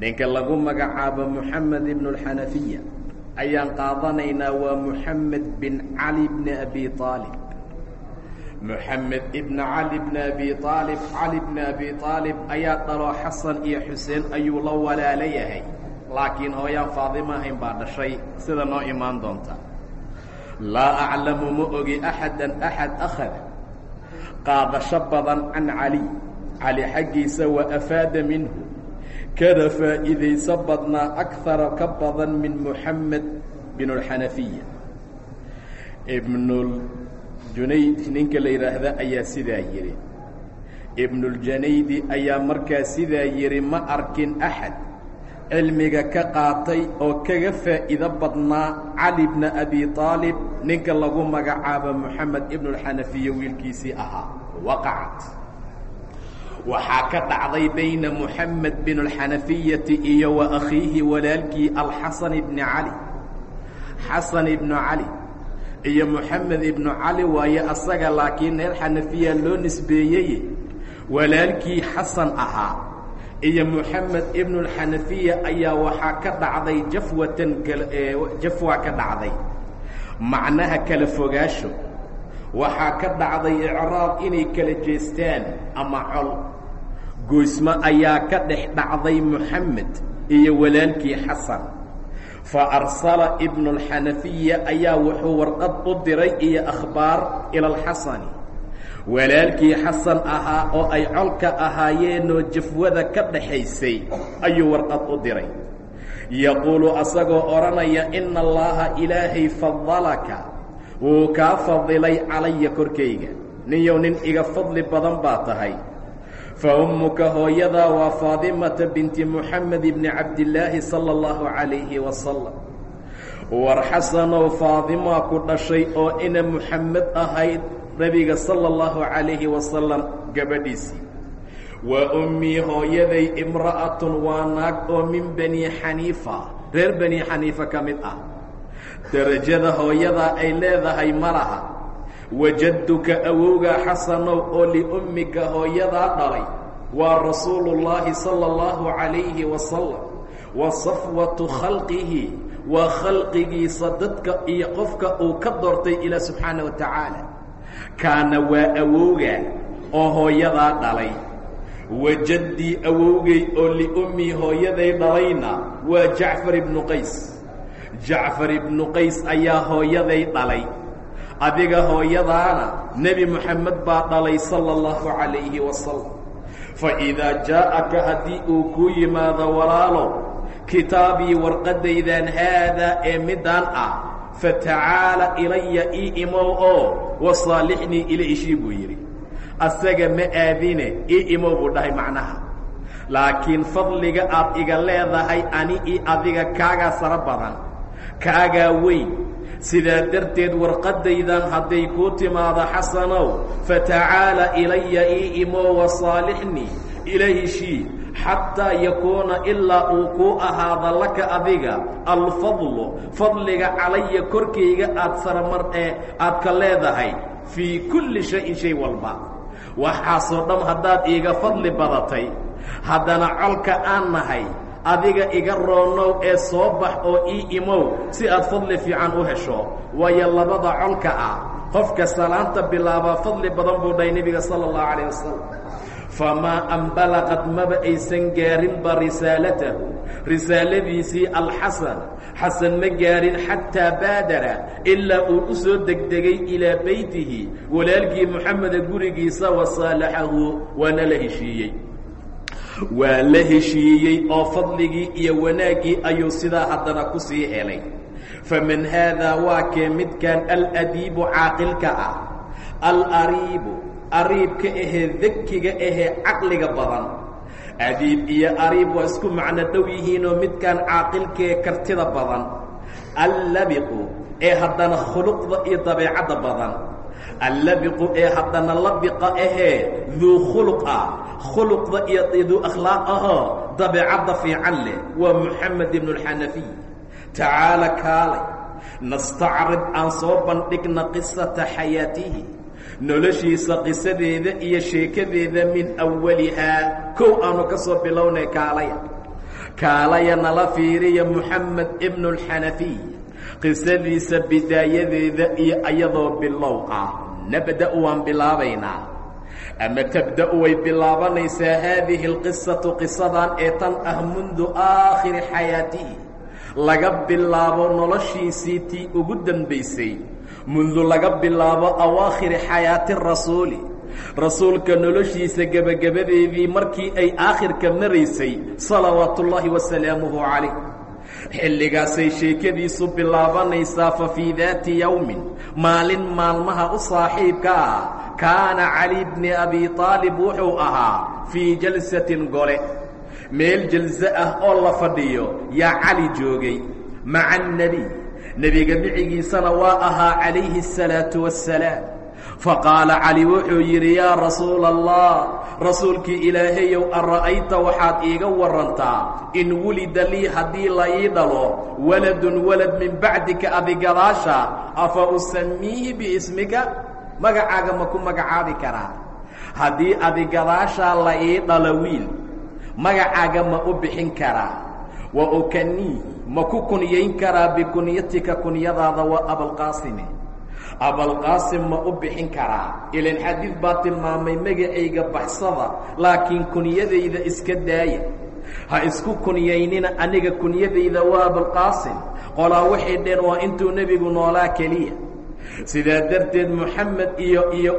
ninka lagu magacaabo moxamed ibnu alxanafiya ayaan qaadanaynaa waa moxamed bin cali bni abi aalib moxamed ibna cali bni abi aalib cali bni abi aalib ayaa dhaloo xasan iyo xuseen ayuu la walaala yahay laakiin hooyaan faadimo ahayn baa dhashay sida noo imaan doonta. Laa aclamu ma ogi axadan axad akhada qaadasho badan can cali cali xaggiisa wa afaada minhu kana faa'iidayso badnaa akara ka badan min moxamed bin اlxanafiya ibnuljunayd ninka la yidhaahda ayaa sidaa yidhi ibnuuljanaydi ayaa markaa sidaa yidhi ma arkin axad cilmiga ka qaatay oo kaga faa'iido badnaa cali bna abi aalib ninka lagu magacaabo moxamed ibnuاlxanafiya wiilkiisii ahaa waqacat waxaa ka dhacday bayna moxamed bin اlxanafiyati iyo wa akhiihi walaalkii alxasan ibni cali xasan ibnu cali iyo moxamed ibnu cali waaye asaga laakiin reer xanafiya loo nisbeeyey walaalkii xasan ahaa. Iyo moxamed ibnu اlxanafiya ayaa waxaa ka dhacday jafwatan jafwa ka dhacday. Macnaha kala fogaasho waxaa ka dhacday icraab inay kala jeestaan ama col goysmo ayaa ka dhex dhacday moxamed iyo walaalkii xasan. Fa arsala ibnu اlxanafiya ayaa wuxuu warqad u diray iyo akhbaar ila alxasani walaalkii xasan ahaa oo ay colka ahaayeenoo jafwada ka dhaxaysay ayuu warqad u diray. Yaquulu asagoo odhanaya ina allaha ilaahay fadalaka wuu kaa fadilay calaya korkayga. Ninyow nin iga fadli badan baa tahay fa ummuka hooyadaa waa faadimata binti moxamed ibni cabdillaahi sala allahu calayhi wasalam war xasanow faadimaa ku dhashay oo ina moxamed ahayd nebiga sala allahu calayhi wasalam gabadhiisii. Waa ummii hooyaday imra'atun waa naag oo min bani xaniifa reer bani xaniifa ka mid ah. Derajada hooyadaa ay leedahay ma laha wajadduka awowgaa xasanow oo liummika hooyadaa dhalay waa rasuulullaahi sala allahu calayhi wasalam wa safwatu khalqihi waa khalqigiisa dadka iyo qofka uu ka doortay ilaa subxaana wa tacaala. Kaana waa awowgaa oo hooyadaa dhalay. Wajaddii awowgay oo liummii hooyaday dhalayna waa jacfar ibnu qays. Jacfar ibnu qays ayaa hooyaday dhalay adiga hooyadaana nebi moxamed baa dhalay sala allahu calayhi wasalam fa idaa jaa'aka haddii uu kuu yimaado walaalow kitaabii warqaddaydan haadaa ee middaan ah fatacaala ilaya ii imow oo wasaalixnii ila ishii buu yidhi. Asaga ma aadine ii imow buu dhahay macnaha. Laakiin fadliga aad iga leedahay ani io adiga kaagaa saro badan. Kaagaa weyn sidaa darteed warqaddaydan hadday kuu timaado xasanow fatacaala ilaya ii imow wasaalixnii ila heshii xataa yakuuna ilaa uu kuu ahaada laka adiga alfadlu fadliga calaya korkayga aad saramar ee aad ka leedahay fii kulli shayin shay walba. Waxaasoo dham haddaad iiga fadli badatay haddana colka aan nahay adiga iga roonow ee soo bax oo ii imow si aad fadli fiican u hesho. Waayo labada colka ah qofka salaanta bilaabaa fadli badan buu dhahay nebiga sala allahu calayh wasalam famaa an balaqad maba aysan gaarinba risaalatahu. Risaaladiisii alxasan xasan ma gaarin xataa baadara ilaa uu u soo degdegay ilaa beytihi walaalkii moxameda gurigiisa wasaalaxahu waana la heshiiyey waa la heshiiyey oo fadligii iyo wanaaggii ayuu sidaa haddana ku sii helay. Faman haadaa waa kee midkan aladiibu caaqilka ah. Alariibu ariibka ahee dakiga ahee caqliga badan. Adiib iyo ariib waa isku macno dhow yihiinoo midkaan caaqilkee kartida badan. Allabiqu ee haddana khuluqda iyo dabeecadda badan allabiqu ee haddana labiqa ahee duu khuluq ah khuluqda iyo duu akhlaaq ahoo dabeecadda fiican leh. Waa moxamed ibnu alxanafiy tacaala kaalay nastacrib aan soo bandhigna qisata xayaatihi. Noloshiisa qisadeeda iyo sheekadeeda min awalihaa kow aanu ka soo bilownay kaalaya. Kaalaya nala fiiriya moxamed ibnu alxanafiy qisadiisa bidaayadeeda iyo iyadoo bilow nabda'u waan bilaabaynaa ama tabda'u way bilaabanaysaa haadihi alqisatu qisadan ee tan ah mundu aakhiri xayaatihi laga bilaabo noloshiisii tii ugu dambaysay mundu laga bilaabo awaakhiri xayaati rasuuli rasuulka noloshiisa gebagabadeedii markii ay aakhirka maraysay salawaatu ullaahi wasalaamuhu calayh xilligaasay sheekadiisu bilaabanaysaa fa fii daati yowmin maalin maalmaha u saaxiibka ah kaana cali bni abi aalib wuxuu ahaa fii jalsatin gole. Meel jalse ah oo la fadhiyo yaa cali joogay maca annebiy nebiga micigiisana waa ahaa calayhi الsalaatu wassalaam faqaala cali wuxuu yidhi yaa rasuula allah rasuulkii ilaahayow ara'ayta waxaad iiga warantaa in wulida lii haddii la ii dhalo waladun walad min bacdika adigadaasha afa usamiihi biismika? Magacaaga ma ku magacaabi karaa. Haddii adigadaashaa la ii dhalo wiil magacaaga ma u bixin karaa. Wa ukanii ma ku kunyayn karaa bikunyatika kunyadaada waa abalqaasime abalqaasim ma u bixin karaa. Ilan xadiid baa tilmaamay magacayga baxsada laakiin kunyadayda iska daaya ha isku kunyaynina aniga kunyadayda waa abalqaasim qolaa waxay dheen waa intuu nebigu noolaa keliya sidaa darteed moxamed iyo iyo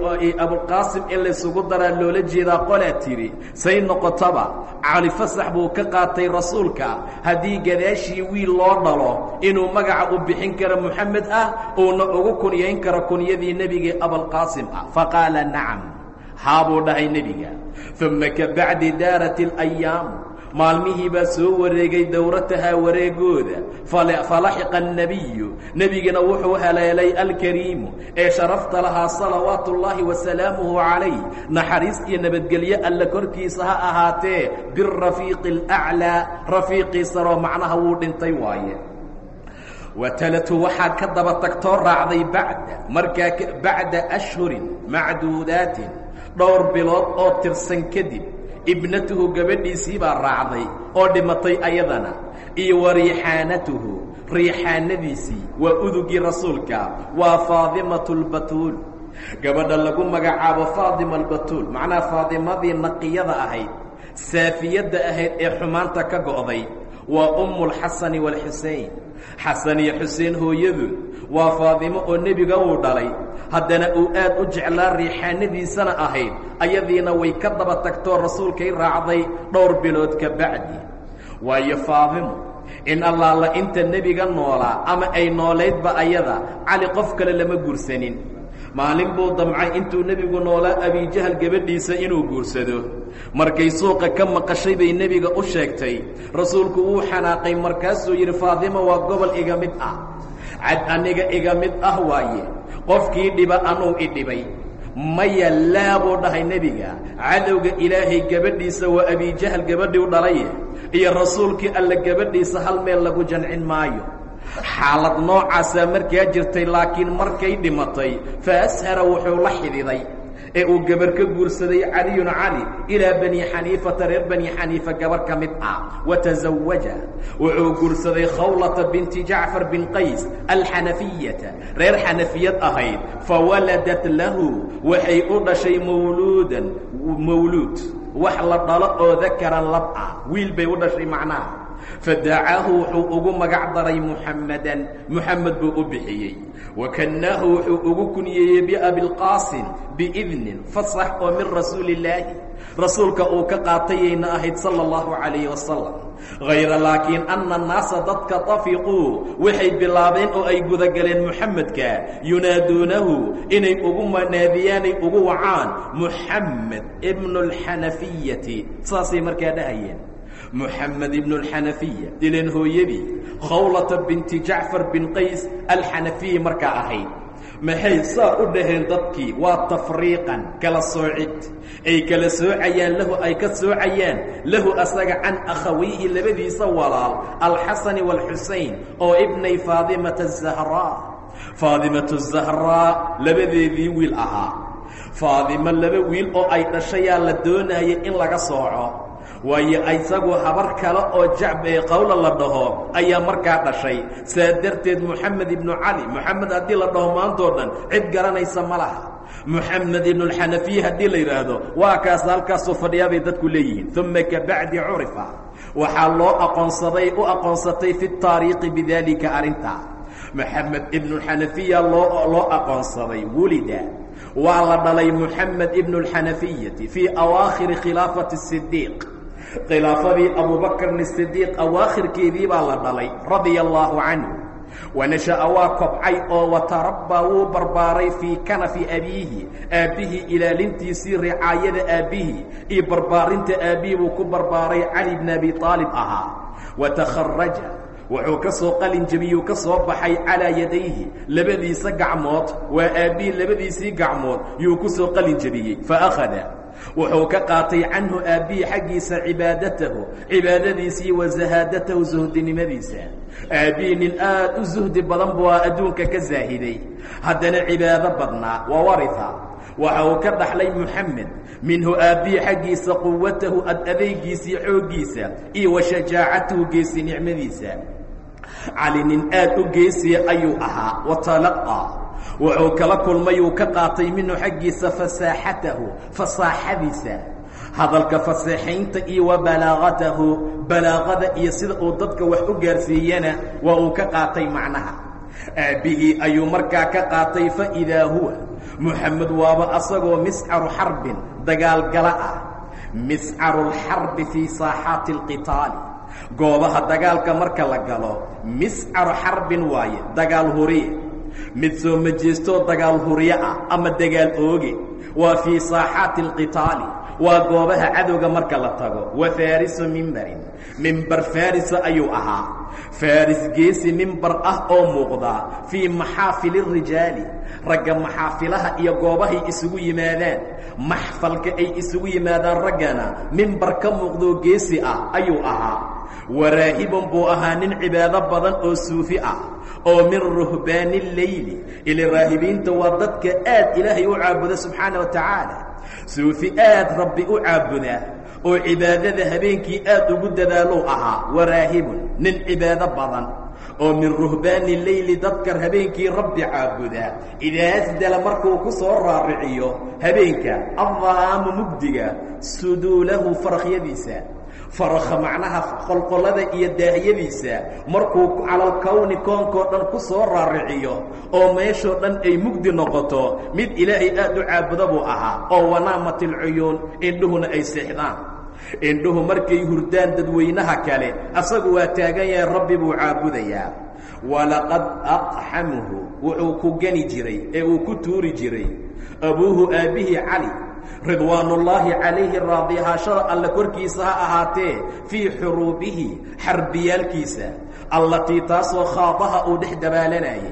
abulqaasim in laysugu daraa loola jeedaa qolaa tidhi say noqotaba cali fasax buu ka qaatay rasuulka. Haddii gadaashii wiil loo dhalo inuu magaca u bixin karo moxamed ah uuna ugu kunyayn karo kunyadii nebigii abalqaasim ah. Faqaala nacam. Haa buu dhahay nebiga. Uma kabacdi daarat اlayaam maalmihii baa soo wareegay dowratahaa wareegooda falaxiqa الnebiyu nebigana wuxuu haleelay alkariimu ee sharafta lahaa salawaatu ullaahi wasalaamuhu calayh naxariis iyo nabadgelyo alle korkiisa ha ahaatee birafiiqi اlأclىa rafiiqiisaroo macnaha wuu dhintay waaye watalatu waxaa ka daba tagtoo raacday bacda markaa bacda ashhurin macduudaatin dhowr bilood oo tirsan kadib ibnatuhu gabadhiisii baa raacday oo dhimatay ayadana. Iyo wa riixaanatuhu riixaanadiisii waa udugii rasuulka waa faadimatu lbatuul gabadha lagu magacaabo faadima albatuul macnaha faadimadii naqiyada ahayd saafiyadda ahayd ee xumaanta ka go'day waa ummulxasani waalxusein xasan iyo xuseen hooyadood waa faadimo oo nebiga uu dhalay. Haddana uu aad u jeclaa riixaanadiisana ahayd ayadiina way ka daba tagtoo rasuulkay raacday dhowr bilood ka bacdi. Waayo faadimo in allaala inta nebiga noolaa ama ay noolaydba ayada cali qof kale lama guursanin maalin buu damcay intuu nebigu noolaa abijahal gabadhiisa inuu guursado. Markay suuqa ka maqashay bay nebiga u sheegtay. Rasuulku wuu xanaaqay markaasuu yidhi faadimo waa gobol iga mid ah. Cad aniga iga mid ah waaye. Qofkii dhiba anuu i dhibay. Maya laa buu dhahay nebiga. Cadowga ilaahay gabadhiisa waa abijahal gabadhii u dhalaye. Iyo rasuulkii alle gabadhiisa hal meel lagu jancin maayo xaalad noocaasaa markaa jirtay laakiin markay dhimatay fa ashara wuxuu la xididay ee uu gabar ka guursaday caliyun cali ilaa bani xaniifata reer bani xaniifa gabar ka mid ah. Watazawaja wuxuu guursaday khawlata binti jacfar bin qays alxanafiyata. Reer xanafiyad ahayd fawaladat lahu waxay u dhashay mawluudan mawluud. Wax la dhalo oo dakaran lab ah wiil bay u dhashay macnaha fadacaahu wuxuu ugu magac daray muxammadan muxamed buu u bixiyey. Wakannaahu wuxuu ugu kunyeeyey biabilqaasim biidnin fasax oo min rasuuli illaahi rasuulka uu ka qaatayayna ahayd sala allahu calayhi wasalam hayra laakiin anna annaasa dadka tafiquu waxay bilaabeen oo ay gudagaleen muxamedka yunaaduunahu inay ugu naadiyaanay ugu wacaan muxamed ibnu alxanafiyati saasay markaa dhahayeen muxamed ibnu alxanafiya ilan hooyadii khawlata binti jacfar bin qays alxanafiya markaa ahayd. Maxay saa u dhaheen dadkii? Waa tafriiqan. Kala soocid. Ay kala soocayaan lahu ay ka soocayaan. Lahu asaga can akhawayhi labadiisa walaal alxasani waalxusayn oo ibnay faadimata azahraa faadimatu zahraa labadeedii wiil ahaa. Faadimo laba wiil oo ay dhashayaa la doonaya in laga sooco waayo isagu habar kale oo jacb ee qowla la dhaho ayaa markaa dhashay. Saa darteed moxamed ibnu cali moxamed haddii la dhaho maantoo dhan cid garanaysa ma laha. Moxamed ibnualxanafiya haddii la yidhaahdo waa kaas halkaasoo fadhiyaabay dadku leeyihiin. Uma kabacdi curifa waxaa loo aqoonsaday u aqoonsatay fi taariikhi bidaalika arrintaa moxamed ibnualxanafiya loo loo aqoonsaday wulida. Waa la dhalay moxamed ibnu alxanafiyati fii awaakhiri khilaafati sidiiq khilaafadii abubakrin sidiiq awaakhirkeedii baa la dhalay radia allaahu canhu wanasha'a waa kobcay oo watarabbaa wuu barbaaray fii kanafi abiihi aabbihii ilaalintiisii ricaayada aabbihii. Iyo barbaarinta aabbihii buu ku barbaaray cali bn abi aalib ahaa. Watakharaja wuxuu ka soo qalin jebiyuu ka soo baxay calaa yadayhi labadiisa gacmood. Waa aabbihii labadiisii gacmood yuu ku soo qalin jebiyey faakhada wuxuu ka qaatay canhu aabbihii xaggiisa cibaadatahu cibaadadiisii wa zahaadatahu suhdinimadiisa aabbihii nin aad u suhdi badan buu adduunka ka saahiday haddana cibaado badnaa wa waria waxa uu ka dhaxlay moxamed minhu aabbihii xaggiisa quwatahu ad adaygiisii xooggiisa iyo wa shajaacatahu geesi nicmadiisa cali nin aad u geesiya ayuu ahaa watalaqaa wuxuu kala kulmay uu ka qaatay minhu xaggiisa fasaaxatahu fasaaxadiisa. Hadalka faseexaynta iyo wa balaaqatahu balaaqada iyo sida uu dadka wax u gaarsiiyana waa uu ka qaatay macnaha. Aabbihii ayuu markaa ka qaatay faidaa huwa. Moxamed waaba asagoo miscaru xarbin dagaalgala ah. Miscaru lxarbi fii saaxaati alqitaali goobaha dagaalka marka la galo miscaru xarbin waaye dagaal huriye mid soo majeestoo dagaal huryo ah ama dagaal ooge. Waa fii saaxaati alqitaali waa goobaha cadowga marka la tago wa faarisu mimbarin mimbar farisa ayuu ahaa. Faris geesi mimbar ah oo muuqda fii maxaafili rijaali. Ragga maxaafilaha iyo goobahay isugu yimaadaan. Maxfalka ay isugu yimaadaan raggana mimbar ka muuqdoo geesi ah ayuu ahaa waraahibun buu ahaa nin cibaado badan oo suufi ah oo min ruhbaani leyli ili raahibiinta waa dadka aad ilaahay u caabuda subxaana wa tacaala suufi aad rabbi u caabuda oo cibaadada habeenkii aad ugu dadaalou ahaa waraahibun nin cibaado badan oo min ruhbaani leyli dadka habeenkii rabbi caabuda. Idaa asdala markuu ku soo raariciyo habeenka addalaamu mugdiga suduulahu farakyadiisa farakha macnaha qolqollada iyo daahyadiisa markuu calalkawni koonkoo dhan ku soo raariciyo oo meeshoo dhan ay mugdi noqoto mid ilaahay aad u caabuda buu ahaa oo wanaamat ilcuyuun indhuhuna ay seexdaan. Indhuhu markay hurdaan dadweynaha kale asagu waa taagan yahay rabbi buu caabudayaa. Walaqad aqxamuhu wuxuu ku gani jiray ee uu ku tuuri jiray abuuhu aabbihii cali ridwaanullaahi calayhi raadihaashada alle korkiisa ha ahaatee fii xuruubihi xarbiyaalkiisa. Allatii taasoo khaadaha uu dhex dabaalanayay.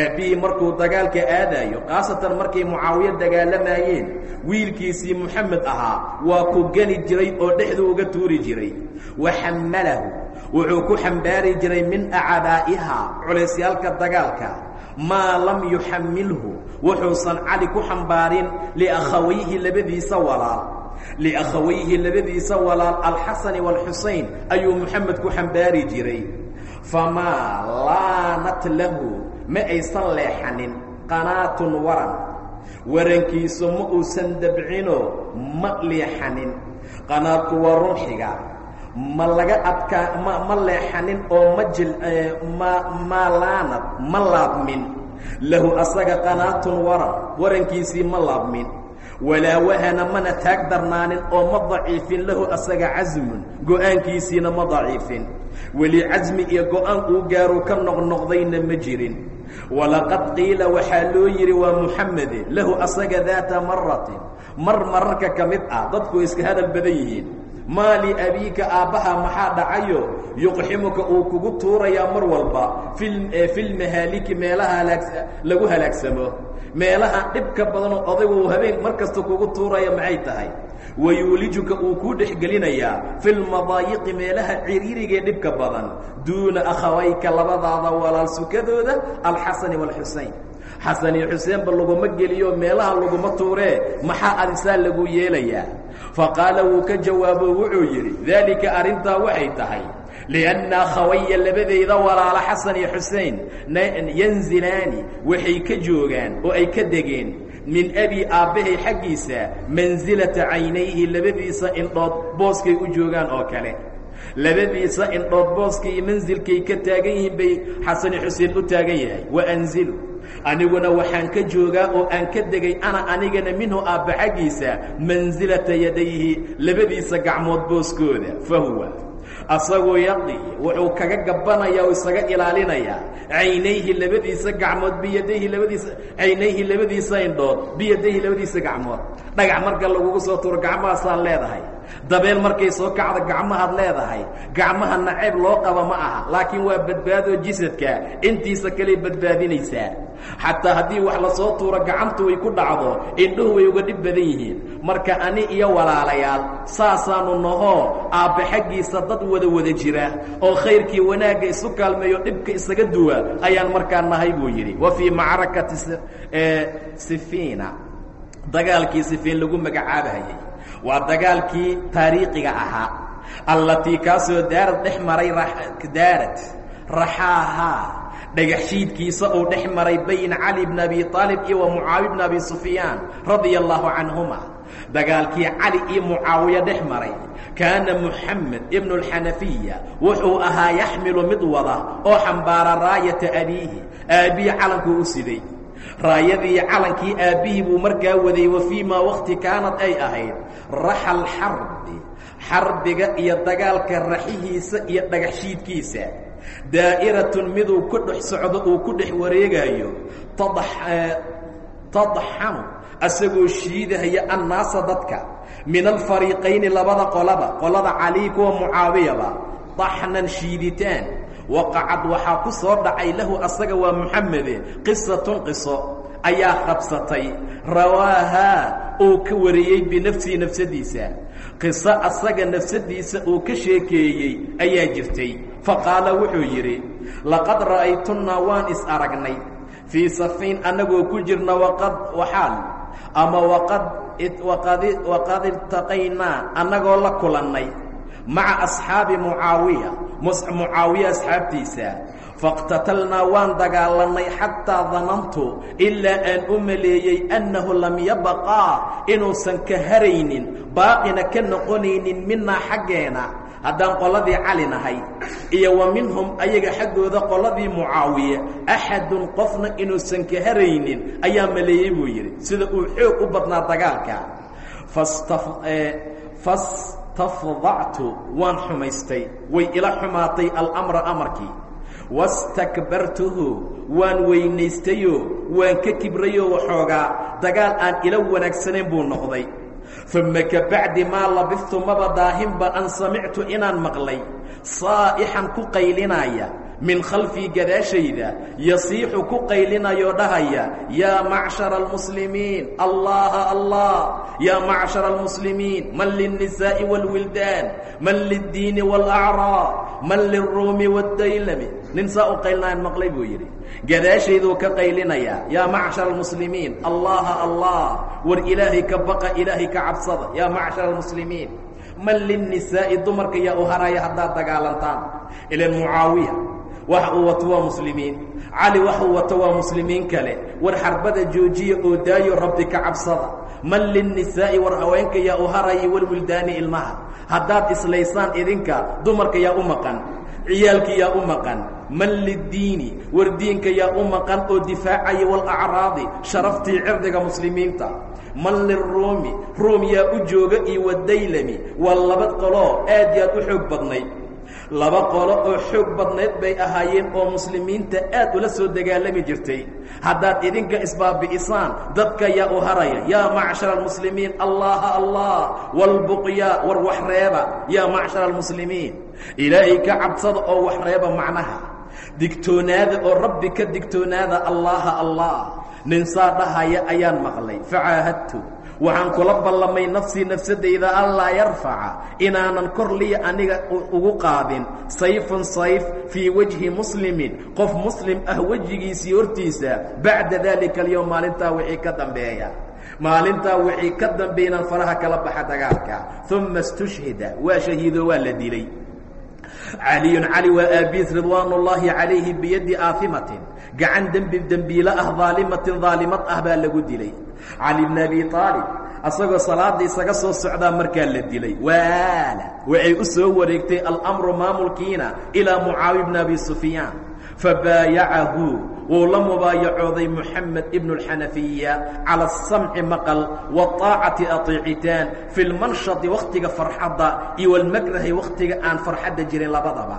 Aabbihii markuu dagaalka aadaayo khaasatan markay mucaawiyo dagaalamayeen wiilkiisii moxamed ahaa waa ku geli jiray oo dhexdu uga tuuri jiray. Wa xammalahu wuxuu ku xambaari jiray min acabaa'iha culaysyaalka dagaalka maa lam yuxamilhu wuxuusan cali ku xambaarin liakhawayhi labadiisa walaal. Liakhawayhi labadiisa walaal alxasani waalxusayn ayuu moxamed ku xambaari jiray. Famaa laanat lahu ma aysan leexanin qanaatun waran. Warankiisu ma uusan dabcinoo ma leexanin. Qanaadku waa rumxiga ma laga adkaa ma ma leexanin oo ma jil ma maalaanad ma laabmin. Lahu asaga qanaatun waran warankiisii ma laabmin. Walaa wahana mana taag darnaanin oo ma daciifin lahu asaga casmun go'aankiisiina ma daciifin. Weli casmi iyo go'aan uu gaaruu ka noqnoqdayna ma jirin. Walaqad qiila waxaa loo yidhi waa muxamede lahu asaga daata maratin mar mararka ka mid ah dadku iska hadal badan yihiin maa liabiika aabbaha maxaa dhacayo? Yuqximuka uu kugu tuurayaa mar walba. Filmahaaliki meelaha lagu halaagsamo. Meelaha dhibka badanoo odaygu habeen mar kasta kugu tuuraya maxay tahay? Wayuulijuka uu kuu dhexgelinayaa fi lmadaayiqi meelaha ciriirigee dhibka badan. Duuna akhawayka labadaada walaal sukadooda alxasani waalxusayn xasan iyo xuseenba laguma geliyo meelaha laguma tuuree maxaa adisaa lagu yeelayaa faqaala wuu ka jawaabo wuxuu yidhi daalika arrintaa waxay tahay lianna akhawaya labadayda walaala xasan iyo xusein yanzilaani waxay ka joogaan oo ay ka degeen min abi aabbahay xaggiisa mansilata caynayhi labadiisa indhood booskay u joogaan oo kale. Labadiisa indhood booska iyo mansilkay ka taagan yihiin bay xasan iyo xuseen u taagan yahay. Wa anzilu aniguna waxaan ka joogaa oo aan ka degay ana anigana minhu aabba xaggiisa mansilata yadayhi labadiisa gacmood booskooda fa huwa asagoo yaqi wuxuu kaga gabbanayaa oo isaga ilaalinayaa caynayhi labadiisa gacmood biyadayhi labadiisa caynayhi labadiisa indhood biyadayhi labadiisa gacmood. Dhagax marka lagugu soo tuuro gacmahaasaan leedahay. Dabeel markay soo kacda gacmahaad leedahay. Gacmaha naceeb loo qaba ma aha laakiin waa badbaadoo jisadka. Intiisa kaley badbaadinaysaa. Xataa haddii wax la soo tuuro gacantu way ku dhacdo indhuhu way uga dhib badan yihiin marka ani iyo walaalayaal saasaanu nahoo aabbe xaggiisa dad wada wada jira oo khayrkii wanaagga isu kaalmeeyo dhibka isaga duwa ayaan markaa nahay buu yidhi. Wa fii macrakati sifiina. Dagaalkii sifiin lagu magacaabahayay. Waa dagaalkii taariikhiga ahaa. Allatii kaasoo daarad dhex maray daarad. Raxaahaa dhagaxshiidkiisa uu dhex maray bayna cali bn abi aalib iyo wa mucaawiya bn abi sufyaan radia allahu canhuma dagaalkii cali iyo mucaawiya dhex maray. Kaana muxamed ibnu اlxanafiya wuxuu ahaa yaxmilu mid wada oo xambaara raayata abiihi. Aabbihi calankuu u siday. Raayadii calankii aabbihii buu markaa waday wa fii maa wakti kaanad ay ahayd. Raxal xarbi xarbiga iyo dagaalka raxihiisa iyo dhagaxshiidkiisa. Daa'iratun miduu ku dhex socdo uu ku dhex wareegaayo. Tadxanu asagoo shiidahaya annaasa dadka min alfariiqayni labada qolaba qolada cali kuwa mucaawiyaba daxnan shiiditaan waqacad waxaa ku soo dhacay lahu asaga waa muxamede qisatun qiso ayaa qabsatay rawaahaa uu ka wariyey binafsihi nafsadiisa qiso asaga nafsadiisa uu ka sheekeeyey ayaa jirtay. Faqaala wuxuu yidhi laqad ra'aytunnaa waan is aragnay fii safiin annagoo ku jirna waqad waxaal ama waqad iltaqaynaa annagoo la kulannay maca asxaabi mucaawiya mucaawiya asxaabtiisa. Fاqtatalnaa waan dagaalannay xataa danantu ilaa aan u maleeyey annahu lam yabaqaa inuusan ka haraynin baaqina ka noqonaynin minaa xaggeena haddaan qoladii cali nahay iyo wa minhum ayaga xaggooda qoladii mucaawiye axadun qofna inuusan ka haraynin ayaa maleeyey buu yidhi sida uu xoog u badnaa dagaalka. Fastafdactu waan xumaystay way ila xumaatay almra amarkii. Wastakbartuhu waan weynaystayoo waan ka kibrayoo waxoogaa dagaal aan ila wanaagsanayn buu noqday uma kabacdi maa labiftu maba daahinba an samictu inaan maqlay saa'ixan ku qaylinaya min khalfii gadaashayda yasiixu ku qaylinayoo dhahaya yaa macshara almuslimiin allaha allah yaa macshara almuslimiin man lilnisaa'i wاlwildaan man liddiini wاlacraa man lilruumi wاdaylami nin saa u qaylinayaan maqlay buu yidhi gadaashayduu ka qaylinayaa yaa macshara almuslimiin allaha allah war ilaahay ka baqa ilaahay ka cabsada yaa macshara almuslimiin man lilnisaa'i dumarka yaa u haraya haddaad dagaalantaan. Ilan mucaawiya wax uu wato waa muslimiin. Cali waxuu wato waa muslimiin kale war xarbada joojiya oo daayo rabbi ka cabsada. Man linnisaa'i war haweenka yaa u haraya walwildaani ilmaha. Haddaad islaysaan idinka dumarka yaa u maqan ciyaalka yaa u maqan man liddiini war diinka yaa u maqan oo difaacaya walacraadi sharaftii cirdiga muslimiinta. Man liruumi ruum yaa u jooga iyo wadaylami waa laba qoloo aad yaad u xoog badnayd. Laba qolo oo xoog badnayd bay ahaayeen oo muslimiinta aad ula soo dagaalami jirtay. Haddaad idinka isbaabi'isaan dadka yaa u haraya yaa macshara almuslimiin allaha allah walbuqya war wax reeba yaa macshara almuslimiin ilaahay ka cabsada oo wax reeba macnaha. Digtoonaada oo rabbi ka digtoonaada allaha allah. Nin saa dhahaya ayaan maqlay. Facaahadtu waxaan kula ballamay nafsii nafsadayda allaa yarfaca. Inaanan kor liya aniga ugu qaadin. Sayfun sayf fii wajhi muslimin. Qof muslim ah wejigiisii hortiisa. Bacda daalika alyowm maalintaa wixii ka dambeeya. Maalintaa wixii ka dambeeya inaan faraha kala baxa dagaalka. Uma istushhida. Waa shahiido waa la dilay caliyun cali waa aabiis ridwaan ullaahi calayhi biyaddi aafimatin gacan dembi dembiilo ah daalimatin daalimad ah baa lagu dilay. Cali bn abi aalib asagoo salaada isaga soo socdaa markaa la dilay. Waala waxay u soo wareegtay alamru maamulkiina ilaa mucaawiya bn abi sufyaan fabaayacahu wuu la mubaayacooday moxamed ibnu اlxanafiya cala asamci maqal waaacati aطeecitaan fi lmanshadi wakhtiga farxadda iyo walmakrahi wakhtiga aan farxadda jirin labadaba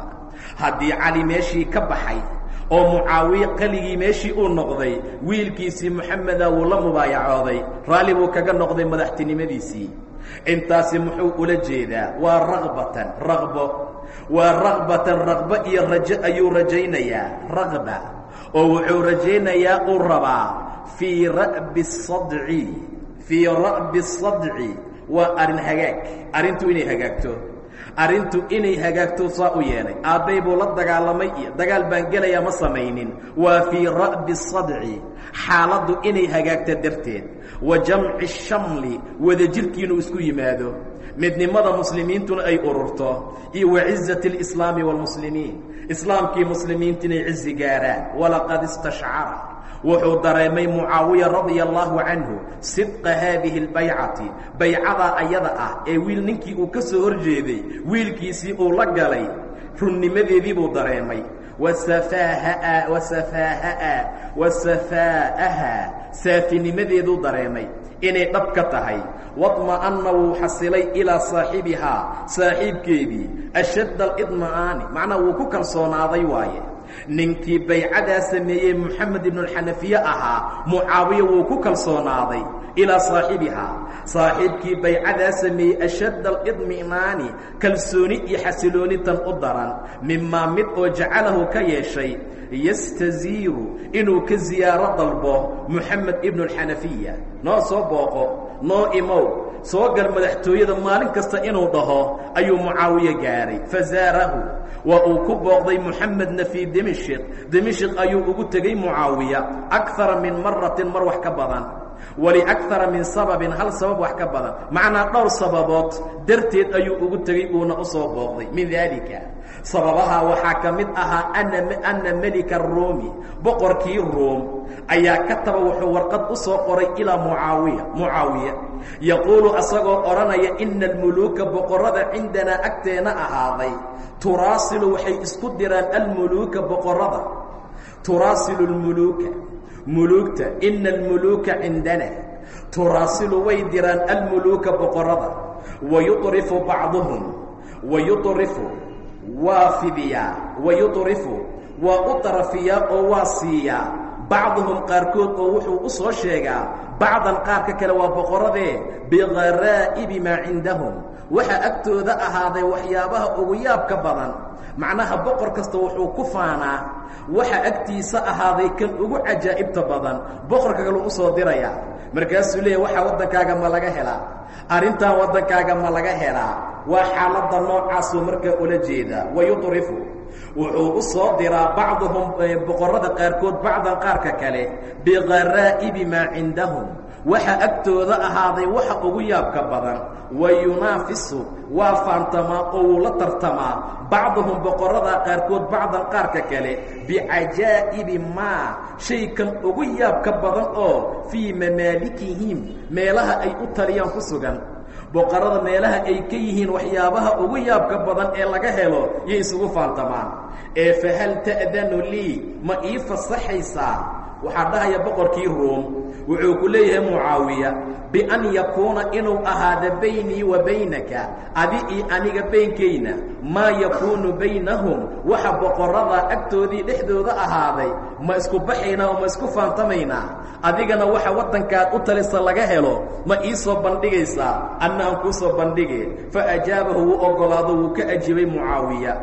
haddii cali meeshii ka baxay oo mucaawiye qaligii meeshii uu noqday wiilkiisii moxameda wuu la mubaayacooday raalli buu kaga noqday madaxtinimadiisii intaasi muxuu ula jeedaa waa raqbatan raqbo waa raqbatan raqbo iyo rajo ayuu rajaynayaa raqba. Oo wuxuu rajaynayaa uu rabaa fii ra'bi sadci fii ra'bi sadci. Waa arrin hagaag. Arrintu inay hagaagto. Arrintu inay hagaagto saa u yeelay. Aabbay buu la dagaalamay iyo dagaal baan gelayaa ma samaynin. Waa fii ra'bi sadci. Xaaladdu inay hagaagta darteed. Wa jamci shamli. Wadajirki inuu isku yimaado midnimada muslimiintuna ay ururto iyo wa cizati اlislaami wاlmuslimiin islaamkii muslimiinta inay cizi gaaraan walaqad istashcara wuxuu dareemay mucaawiya radia allahu canhu sidqa haadihi اlbaycati baycadaa ayada ah ee wiil ninkii uu ka soo horjeeday wiilkiisii uu la galay runnimadeedii buu dareemay wasafaahaa wasafaahaa wasafaa'aha saafinimadeeduu dareemay inay dhab ka tahay. Waطma'anna wuu xasilay ilaa saaxibihaa saaxiibkeedii. Ashadda alidma'aani macnaa wuu ku kalsoonaaday waaye. Ninkii baycadaa sameeyey moxamed ibnualxanafiye ahaa mucaawiya wuu ku kalsoonaaday ilaa saaxibihaa saaxiibkii baycadaa sameeyey ashadda alidminaani kalsooni iyo xasiloonitan u daran mimaa mid oo jacalahu ka yeeshay yastaziiru inuu ka ziyaaro dalbo moxamed ibnu alxanafiya noo soo booqo noo imow soo gal madaxtooyada maalin kasta inuu dhaho ayuu mucaawiye gaaray fazaarahu waa uu ku booqday moxamedna fii dimishq dimishq ayuu ugu tegey mucaawiya akara min maratin mar wax ka badan waliakara min sababin hal sabab wax ka badan. Macnaa dhowr sababood darteed ayuu ugu tegey uuna u soo booqday. Min daalika sababaha waxaa ka mid ahaa ana melika ruumi boqorkii ruum ayaa kataba wuxuu warqad u soo qoray ilaa mucaawiya mucaawiya. Yaquulu asagoo odhanaya ina almuluuka boqorrada cindanaa agteena ahaaday. Turaasilu waxay isku diraan almuluuka boqorrada turaasilu lmuluuka muluugta ina almuluuka cindana turaasilu way diraan almuluuka boqorada. Wayurifu bacduhum wayurifu waa fidiyaa wayurifu waa u tarafiyaa oo waa siiyaa bacduhum qaarkood oo wuxuu u soo sheegaa bacdan qaarka kale waa boqoradee bigaraa'ibi maa cindahum. Waxaa agtooda ahaaday waxyaabaha ugu yaabka badan macnaha boqor kasta wuxuu ku faanaa waxa agtiisa ahaaday kan ugu cajaa'ibta badan boqorka kale u soo dirayaa. Markaasuu leeyahy waxaa waddankaaga ma laga helaa. Arrintan waddankaaga ma laga helaa. Waa xaaladda noocaasuu markaa ula jeedaa. Wayuطrifu wuxuu u soo diraa bacduhum boqorrada qaarkood bacdan qaarka kale bigaraa'ibi maa cindahum waxaa agtooda ahaaday waxa ugu yaabka badan wa yunaafisu waa faantamaa oo wuu la tartamaa bacduhum boqorrada qaarkood bacdan qaarka kale bicajaa'ibi maa shaykan ugu yaabka badan oo fii mamaalikihim meelaha ay u taliyaan ku sugan boqorrada meelaha ay ka yihiin waxyaabaha ugu yaabka badan ee laga helo yay isugu faantamaan. Ee fahal ta'danu lii? Ma ii fasaxaysaa? Waxaa dhahaya boqorkii ruum. Wuxuu ku leeyahay mucaawiya bian yakuuna inuu ahaada baynii wa baynaka adi io aniga beynkayna maa yakuunu baynahum? Waxa boqorradaa agtoodii dhexdooda ahaaday ma isku baxaynaa oo ma isku faantamaynaa? Adigana waxa waddankaad u talisa laga helo ma ii soo bandhigaysaa anna aan kuu soo bandhige fa ajaabahu wuu oggolaado wuu ka ajibay mucaawiya.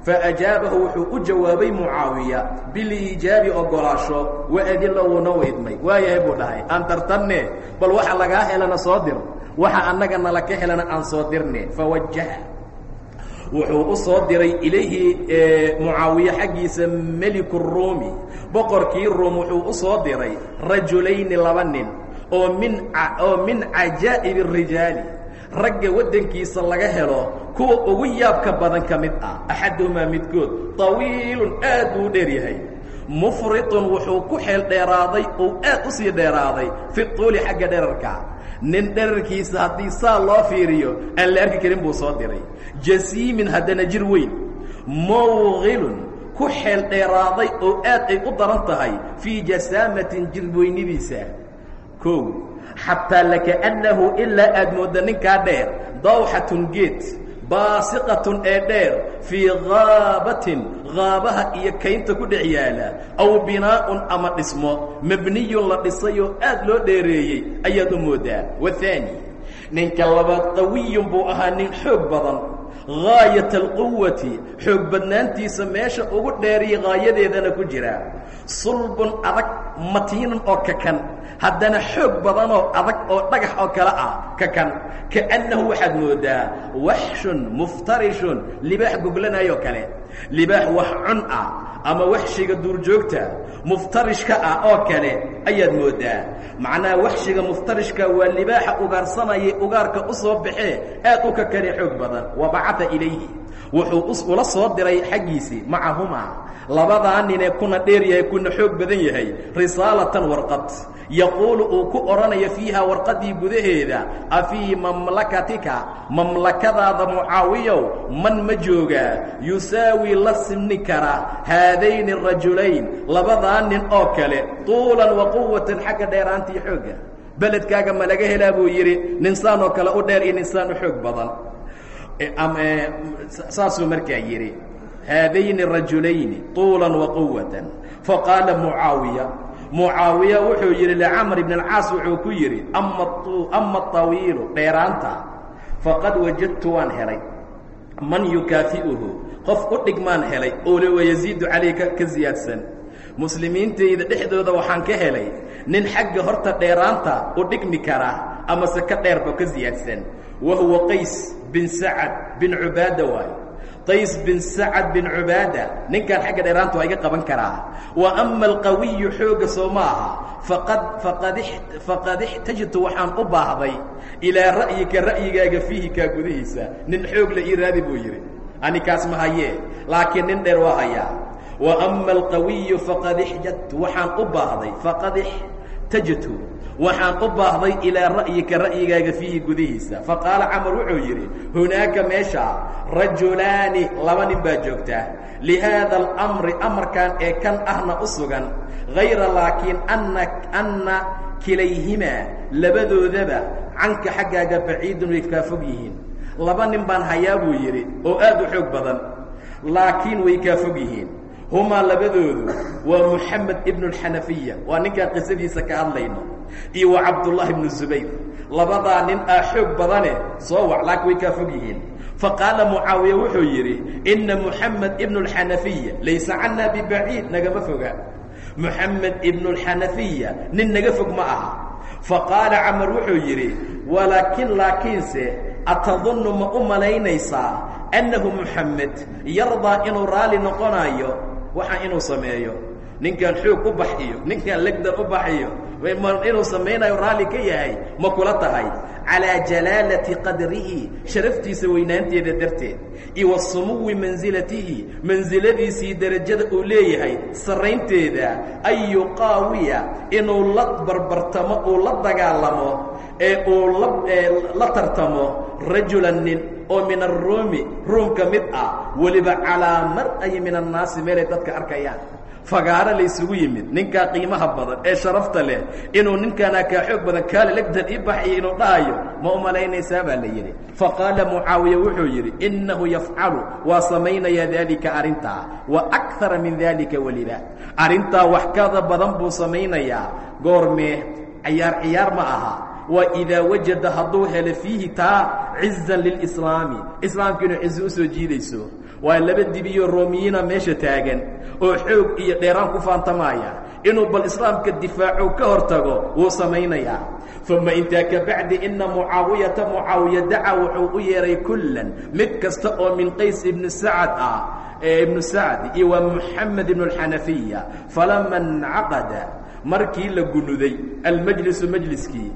Faajaabahu wuxuu u jawaabay mucaawiya biliijaabi ogolaasho waadilla wuuna weydmay. Waayahay buu dhahay aan tartanne bal waxa lagaa helana soo dir waxa annaga nala ka helana aan soo dirne. Fawajaha wuxuu u soo diray ilayhi mucaawiye xaggiisa meliku ruumi boqorkii ruum wuxuu u soo diray rajulayni laba nin oo min oo min cajaa'ibi rijaali ragga waddankiisa laga helo kuwa ugu yaabka badan ka mid ah axaduhumaa midkood tawiilun aad buu u dheer yahay. Mufritun wuxuu ku xeel dheeraaday ou aad u sii dheeraaday fi tuuli xagga dherarka. Nin dherarkiisa haddii saa loo fiiriyo aan la arki karin buu soo diray. Jasiimin haddana jir weyn. Mawqilun ku xeel dheeraaday oo aad ay u daran tahay fii jasaamatin jirweynidiisa kow xataa lakaأnnahu ilaa aad moodda ninkaa dheer dawxatun geed baasiqatun ee dheer fii gaabatin gaabaha iyo kaynta ku dhex yaalla aw binaa'un ama dhismo mabniyun la dhisayoo aad loo dheereeyey ayaad u mooddaa wahaani ninka labaad qawiyun buu ahaa nin xoog badan. Gaayat alquwati xoog badnaantiisa meesha ugu dheeriya gaayadeedana ku jira sulbun adag matiinan oo kakan. Haddana xoog badanoo adag oo dhagax oo kale ah kakan. Kaannahu waxaad mooddaa waxshun muftarishun libaax goglanayoo kale. Libaax wax cun ah ama waxshiga duurjoogta muftarishka ah oo kale ayaad mooddaa macnaha waxshiga muftarishka waa libaaxa ugaarsanayay ugaarka u soo baxee aad u kakane xoog badan. Wa bacata ilayhi wuxuu ula soo diray xaggiisii macahumaa labadaa ninee kuna dheer yahay kuna xoog badan yahay. Risaalatan warqad. Yaquulu uu ku odhanayo fiiha warqaddii gudaheeda afii mamlakatika mamlakadaada mucaawiyow man ma joogaa? Yusaawii la simni kara haadayni rajulayn. Labadaa nin oo kale tuulan wa quwatan xagga dheeraantii xoogga beledkaaga ma laga helaa buu yidhi. Ninsaan oo kale u dheer iyo ninsaan u xoog badan saasuu markaa yidhi haadayni rajulayni طuulan waquwatan faqaala mucaawiya mucaawiya wuxuu yidhi licamr ibn اlcaas wuxuu ku yidhi ama طawiilu dheeraanta faqad wajadtu waan helay man yukaafi'uhu qof u dhigmaan helay oo le wayaziidu calayka ka siyaadsan muslimiintayda dhexdooda waxaan ka helay nin xagga horta dheeraanta u dhigmi kara amase ka dheerba ka siyaadsan wa huwa qays bin sacad bin cubaada waayo qays bin sacad bin cubaada ninkaan xagga dheeraanta waa iga qaban karaa. Wa ama alqawiyu xoogga soo ma aha. Faqad faqad faqad ixtajtu waxaan u baahday ilaa ra'yika ra'yigaaga fiihi kaa gudihiisa. Nin xoog la ii raadi buu yidhi. Anikaas ma hayee laakiin nin dheer waa hayaa. Wa ama alqawiyu faqad ixjadtu waxaan u baahday. Faqad ixtajtu waxaan u baahday ilaa ra'yika ra'yigaaga fiihi gudihiisa. Faqaala camar wuxuu yidhi hunaaka meesha rajulaani laba nin baa joogtaa. Lihaada alamri amarkan ee kan ahna u sugan hayra laakiin anna anna kilayhimaa labadoodaba canka xaggaaga baciidun way kaa fog yihiin. Laba nin baan hayaa buu yidhi oo aad u xoog badan laakiin way kaa fog yihiin. Humaa labadoodu waa moxamed ibnu alxanafiya waa ninkaan qisadiisa ka hadlayno iyo wa cabdullaahi ibnu zubayr. Labadaa nin aa xoog badane soo wac laakiin way kaa fog yihiin. Faqaala mucaawiya wuxuu yidhi inna moxamed ibnu alxanafiya laysa cannaa bibaciid. Nagama foga. Moxamed ibnu alxanafiya nin naga fog ma aha. Faqaala camar wuxuu yidhi walaakin laakiinse atadunnu ma u malaynaysaa annahu moxamed yardaa inuu raalli noqonayo waxaa inuu sameeyo. Ninkaan xoog u bax iyo ninkaan legdan u bax iyo inuu samaynayo raalli ka yahay ma kula tahay. Calىa jalaalati qadrihi sharaftiisa weynaanteeda darteed. Iyo wa sumuwi mansilatihi mansiladiisii derajada uu leeyahay sarraynteeda an yuqaawiya inuu la barbartamo uu la dagaalamo ee uu la tartamo rajulan nin oo min aruumi ruum ka mid ah weliba calaa mar-ay min annaasi meelay dadka arkayaan fagaaro laysugu yimid ninkaa qiimaha badan ee sharafta leh inuu ninkaanaa kaa xoog badan kaale legdan ii baxaya inuu dhahayo ma u malaynaysaa baa la yidhi. Faqaala mucaawiya wuxuu yidhi innahu yafcalu waa samaynayaa daalika arrintaa wa akara min daalika weliba arrintaa wax kada badan buu samaynayaa goormee ciyaar ciyaar ma aha waa idaa wajada hadduu helo fiihi taa cizan lilslaami islaamka inuu cizo u soo jiidayso. Waa laba dibiyo roomiyiina meesha taagan oo xoog iyo dheeraan ku faantamaaya inuu bal islaamka difaaco ka hor tago wuu samaynayaa. Uma intaa ka bacdi ina mucaawiyata mucaawiya daca wuxuu u yeehay kullan. Mid kasta oo min qays ibni sacad ah ibnu sacd iyo waa moxamed ibnu alxanafiya. Falama incaqada markii la gunuday almajlisu majliskii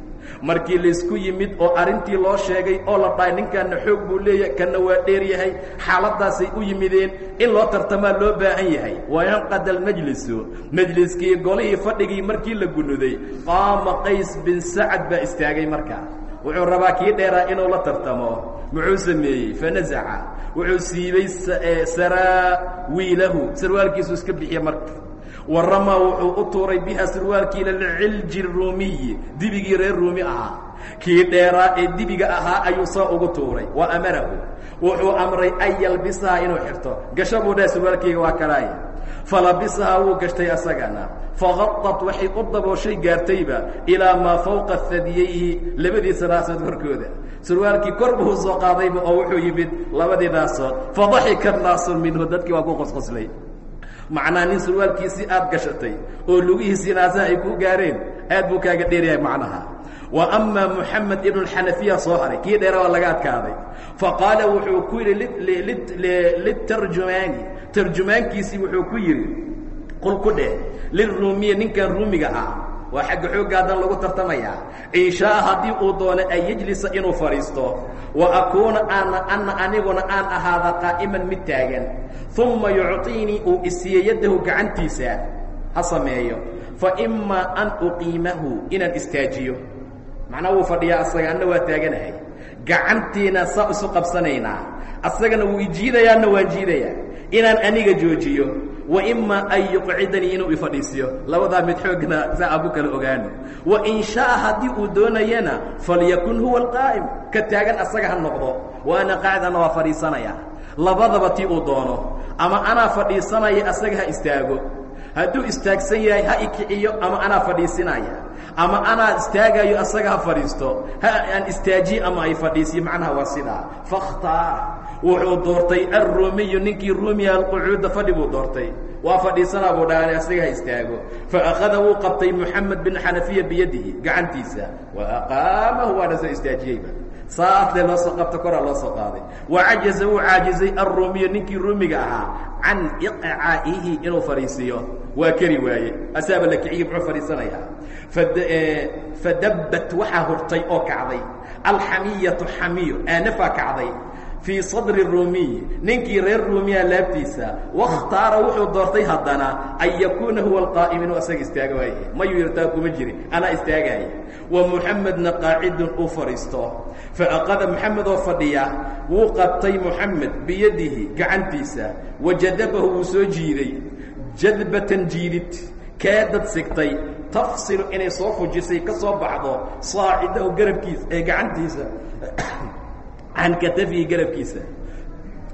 markii laysku yimid oo arrintii loo sheegay oo la dhahay ninkaana xoog buu leeyahay kana waa dheer yahay xaaladaasay u yimideen in loo tartamaa loo baahan yahay. Wayanqada almajlisu majliskii golihii fadhigii markii la gunuday qaama qays bin sacad baa istaagay markaa wuxuu rabaa kii dheeraa inuu la tartamo. Muxuu sameeyey? Fanazaca wuxuu siibay saraawiilahu. Sarwaalkiisu iska bixiya marka waramaa wuxuu u tuuray biha sarwaalkii ila lcilji ruumiyi dibigii reer ruumi ahaa. Kii dheeraa ee dibiga ahaa ayuu saa ugu tuuray. Wa amarahu wuxuu amray an yalbisaha inuu xirto. Gasho buu dheh sarwaalkeyga waa kalaay falabisahaa wuu gashtay asagana. Faqadat waxay u dabooshay gaartayba ilaa maa fawqa hadiyayhi labadiisa naasood korkooda. Sarwaalkii kor buu soo qaadayba oo wuxuu yimid labadii naasood fadaxika naasun minhu dadkii waa ku qosqoslay macnaa nin sarwaalkiisii aad gashatay oo lugihiisii naasaha ay ku gaareen aad buu kaaga dheeryahay macnaha. Wa amaa moxamed ibnu xanafiya soo haray. Kii dheera waa laga adkaaday. Faqaala wuxuu ku yidhi litarjumaani tarjumaankiisii wuxuu ku yidhi qul ku dheh liruumiya ninkan ruumiga ah waa xagga xooggaadan lagu tartamayaa in shaaa haddii uu doono an yejlisa inuu fadhiisto wa akuuna ana ana aniguna aan ahaada qaa'iman mid taagan. Uma yucطiinii uu isiiye yaddahu gacantiisa ha sameeyo. Fa imaa an uqiimahu inaan istaajiyo. Macnaa wuu fadhiyaa asaga anna waa taaganahay. Gacantiina saa isu qabsanaynaa. Asagana wuu ijiidayaanna waan jiidayaa. Inaan aniga joojiyo wa imaa an yuqcidanii inuu ifadhiisiyo labadaa mid xoogna saa abu kala ogaano. Wa in shaaa haddii uu doonayana falyakun huwa alqaa'im ka taagan asaga ha noqdo. Wa ana qaacidana waa fadhiisanaya. Labadaba tii uu doono. Ama anaa fadhiisanaya asaga ha istaago hadduu istaagsan yahay ha ikiciyo ama anaa fadhiisinaya ama anaa istaagayo asaga ha fadhiisto ha aan istaajiye ama ay fadhiisiyo macnaha waa sidaa. Fakhtaara wuxuu doortay alruumiyu ninkii ruumiya alqucuuda fadhi buu doortay. Waa fadhiisanaa buu dhaanay asaga ha istaago. Faأkhada wuu qabtay moxamed bin xanafiya biyadihi gacantiisa. Wa aqaamahu waana soo istaajiyeyba saaslee loo soo qabta koraa loo soo qaaday. Wacajaza wuu caajizay alruumiyu ninkii ruumiga ahaa can iqcaa'ihi inuu fadhiisiiyo waa keri waaye. Asaaba la kiciye muxuu fadhiisanayaa fadabbat waxaa hurtay oo kacday. Alxamiyatu xamiyo aanafaa kacday fii sadri ruumiyi ninkii reer ruumiya laabtiisa wakhtaara wuxuu doortay haddana an yakuuna huwa alqaa'im inuu asaga istaaga waaye. Mayuu yartaa kuma jiri anaa istaagaaya wa muxamedna qaacidun uu fadhiisto. Faaqada moxamed oo fadhiya wuu qabtay moxamed biyadihi gacantiisa. Wajadabahu wuu soo jiiday. Jadbatan jiidid kaadad sigtay. Tafsilu inay soo fujisay ka soo baxdo saacidahu garabkiisa ee gacantiisa can katafihi garabkiisa.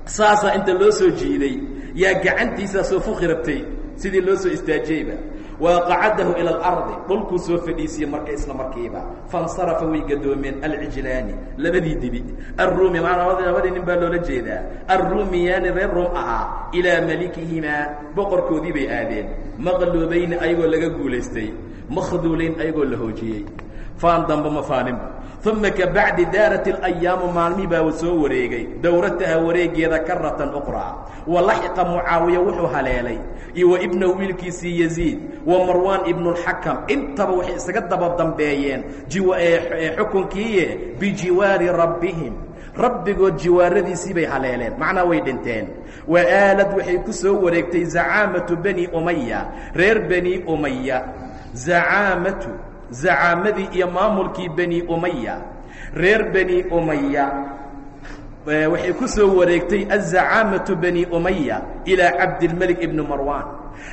Saasaa inta loo soo jiiday yaa gacantiisaa soo fuki rabtay sidii loo soo istaajiyeyba waaqacadahu ila alardi dhulkuu soo fadhiisiyey marka isla markiiba. Faاnsarafa way gadoomeen alcijlaani labadii dibi. Arruumi maana labadii nin baa loola jeedaa. Arruumiyaani reer ruum ahaa ilaa malikihimaa boqorkoodii bay aadeen. Maqluubayni ayagoo laga guulaystay makhduulayn ayagoo la hoojiyey faan dambe ma faaninba uma kabacdi daarat اlayaamu maalmii baa soo wareegay dowrataha wareegeeda karatan uqraa walaxiqa mucaawiya wuxuu haleelay iyo wa ibnahu wiilkiisii yaziid wa marwaan ibnu اlxakam intaba waxay isaga daba dambeeyeen xukunkiiye bijiwaari rabbihim rabbigood jiwaaradiisii bay haleeleen macnaa way dhinteen wa aalad waxay ku soo wareegtay zacaamatu bani umaya reer bani umaya zacaamatu zacaamadii iyo maamulkii bani umaya reer bani umaya waxay ku soo wareegtay azacaamatu bani umaya ilaa cabdilmelik ibni marwan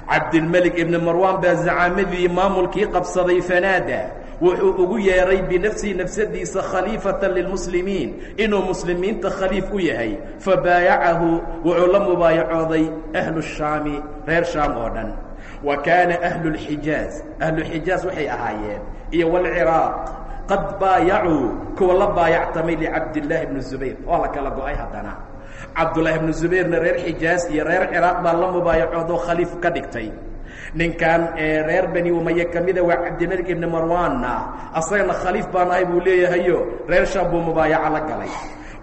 cabdilmelik ibni marwan baa zacaamadii maamulkii qabsaday fanaada. Wuxuu ugu yeeray binafsihi nafsadiisa khaliifatan lilmuslimiin. Inuu muslimiinta khaliif u yahay fabaayacahu wuxuu la mubaayacooday ahlu shaami reer shaam oo dhan wa kaana ahlu lxijaaz ahluxijaaz waxay ahaayeen. Iyo walciraaq qad baayacuu kuwa la baayactamay licabdillaahi bni zubayr. Waa la kala go'ay haddana. Cabdullaahi bnu zubayrna reer xijaaz iyo reer ciraaq baa la mubaayacoodoo khaliif ka dhigtay. Ninkan reer bani umaye ka mida waa cabdimalik ibni marwaanna. Asagana khaliif baan ahay buu leeyahayo. Reer shaam buu mubaayaco la galay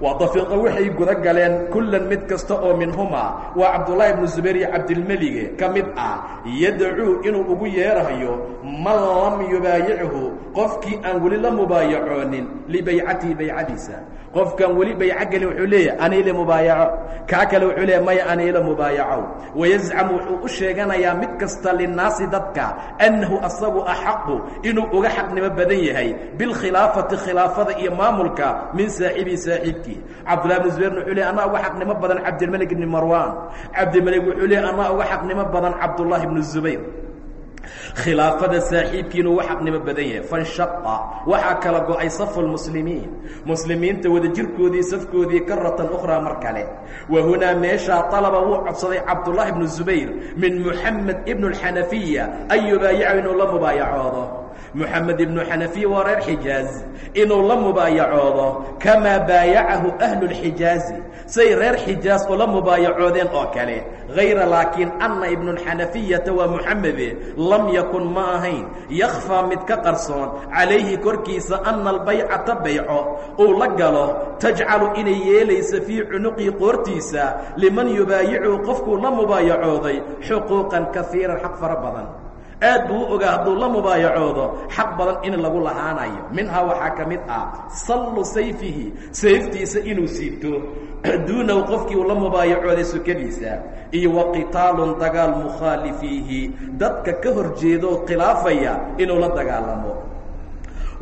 waa dafiiqo waxay guda galeen kullan mid kasta oo minhumaa waa cabdullaahi ibnu zubayr iyo cabdilmelige ka mid ah. Yadacuu inuu ugu yeerahayo man lam yubaayichu qofkii aan weli la mubaayacoonin libaycatihi baycadiisa qofkaan weli bayco gelin wuxuu leeyahay aniila mubaayaco. Kaa kale wuxuu leeyahy maya aniila mubaayaco. Wayazcamu wuxuu u sheeganayaa mid kasta linnaasi dadka annahu asagu axaqu inuu uga xaqnimo badan yahay bilkhilaafati khilaafada iyo maamulka min saaxibii saaxiibkii cabdullahi bnu zubayrna wuxuu leey anaa uga xaqnimo badan cabdilmelik ibni marwan cabdilmelik wuxuu leey anaa uga xaqnimo badan cabdullaahi bnu zubayr khilaafada saaxiibkiina uga xaqnimo badan yahay. Fanshaqa waxaa kala go'ay safu lmuslimiin muslimiinta wadajirkoodii safkoodii karatan ukhraa mar kale. Wa hunaa meeshaa alaba wuu codsaday cabdullaahi bnu zubayr min muxamed ibnu اlxanafiya an yubaayacu inuu la mubaayacoodo moxamed ibnu xanafiya waa reer xijaaz. Inuu la mubaayacoodo kamaa baayacahu ahlu اlxijaazi say reer xijaaz ula mubaayacoodeen oo kale. Hayra laakiin anna ibnu xanafiyata waa muxamede lam yakun ma ahayn. Yakhfaa mid ka qarsoon. Calayhi korkiisa anna albaycata bayco uu la galo tajcalu inay yeelaysa fii cunuqii qoortiisa. Liman yubaayicu qofkuu la mubaayacooday xuquuqan kaiiran xaq fara badan aad buu u ogaa hadduu la mubaayacoodo xaq badan in lagu lahaanayo. Minhaa waxaa ka mid ah sallu sayfihi sayftiisa inuu siito duunahu qofkii uu la mubaayacooday sukadiisa iyo wa qitaalun dagaal mukhaalifiihi. Dadka ka hor jeedooo khilaafaya inuu la dagaalamo.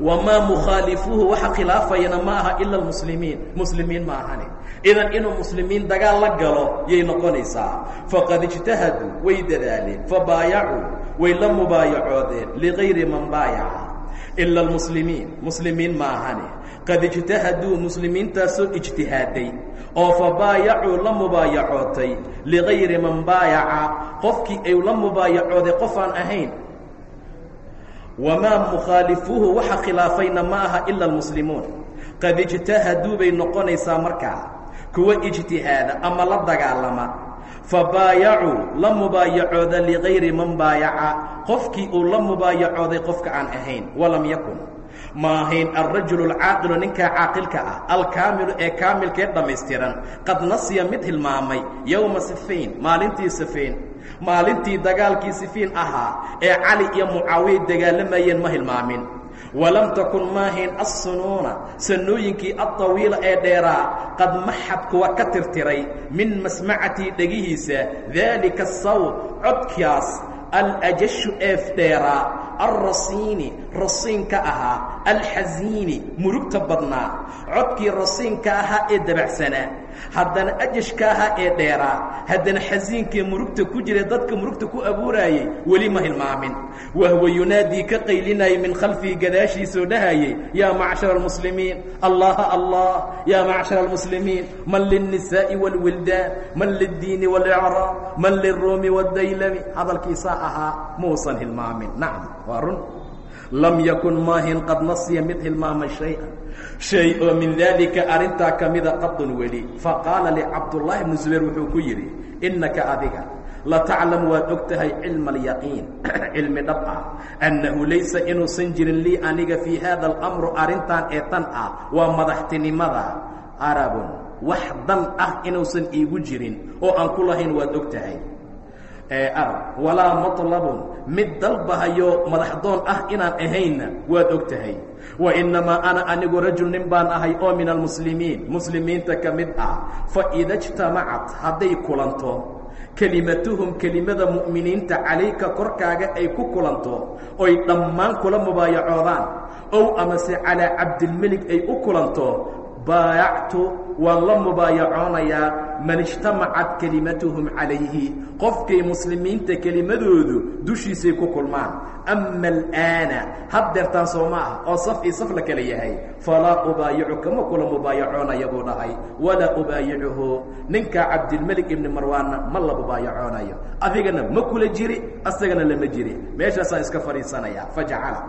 Wamaa mukhaalifuuhu waxa khilaafayana ma aha ila almuslimiin. Muslimiin ma ahani. Idan inuu muslimiin dagaal la galo yay noqonaysaa. Faqad ijtahaduu way dadaaleen. Fabaayacuu way la mubaayacoodeen ligayri man baayaca ila almuslimiin. Muslimiin ma ahani. Qad ijtahaduu muslimiintaasoo ijtihaaday oo fabaayacuu la mubaayacootay ligayri man baayaca. Qofkii ay la mubaayacooday qof aan ahayn wamaa mukhaalifuuhu waxa khilaafayna ma aha ila almuslimuun. Qad ijtahaduu bay noqonaysaa markaa kuwa ijtihaada ama la dagaalama fabaayacuu la mubaayacooda ligayri man baayaca. Qofkii uu la mubaayacooday qofka aan ahayn walam yakun. Ma ahayn alrajulu alcaaqilu ninkaa caaqilka ah alkaamilu ee kaamilkee dhammaystiran. Qad nasiya mid hilmaamay yowma sifayn maalintii sifayn maalintii dagaalkii sifiin ahaa ee cali iyo mucaawiya dagaalamayeen ma hilmaamin walam takun maahayn assunuuna sanooyinkii adtawiila ee dheeraa qad maxad kuwa ka tirtiray min masmacatii dhegihiisa daalika asawd codkaas alajashu eef dheeraa alrasiini rasiinka ahaa alxasiini murugta badnaa. Codkii rasiinka ahaa ee dabacsanaa haddana ajashka ahaa ee dheeraa haddana xasiinkii murugta ku jira dadka murugta ku abuuraayey weli ma hilmaamin wahwa yunaadii ka qaylinayay min khalfihi gadaashiisoo dhahayay yaa macshara almuslimiin allaha allah yaa macshara almuslimiin man lilnisaa'i wاlwildaan man liddiini wاlcraab man liلruumi wاdaylami hadalkiisaa ahaa muusan hilmaamin nacam waa run lam yakun maahin qad nasiya mid hilmaamay shay-an. Shay oo min daalika arrintaa ka mida qadun weli. Faqaala licabdullaahi zubayr wuxuu ku yidhi innaka adiga lataclam waad og tahay cilma alyaqiin cilmi dhab ah annahu laysa inuusan jirin lii aniga fii haada alamru arrintan ee tan ah waa madaxtinimada. Arabun wax dan ah inuusan iigu jirin oo aan ku lahayn waad og tahay arab walaa maطlabun mid dalbahayo madaxdoon ah inaan ahaynna waad og tahay wa innamaa ana anigu rajul nin baan ahay oo min almuslimiin muslimiinta ka mid ah faida اjtamacat hadday kulanto. Kelimatuhum kelimada mu'miniinta calayka korkaaga ay ku kulanto oy dhammaan kula mubaayacoodaan ow amase calaa cabdilmelig ay u kulanto baayactu waan la mubaayacoonayaa man ijtamacat kelimatuhum calayhi qofkay muslimiinta kelimadoodu dushiisay ku kulmaan. Ama alaana haddeertaan soo ma ah oo saf io saf la kala yahay. Falaa ubaayicu kama kula mubaayacoonaya buu dhahay. Walaa ubaayicuhu ninkaa cabdilmelig ibni marwaanna ma la mubaayacoonayo adigana ma kula jiri asagana lama jiri. Meeshaasaan iska fadhiisanaya. Fajacala.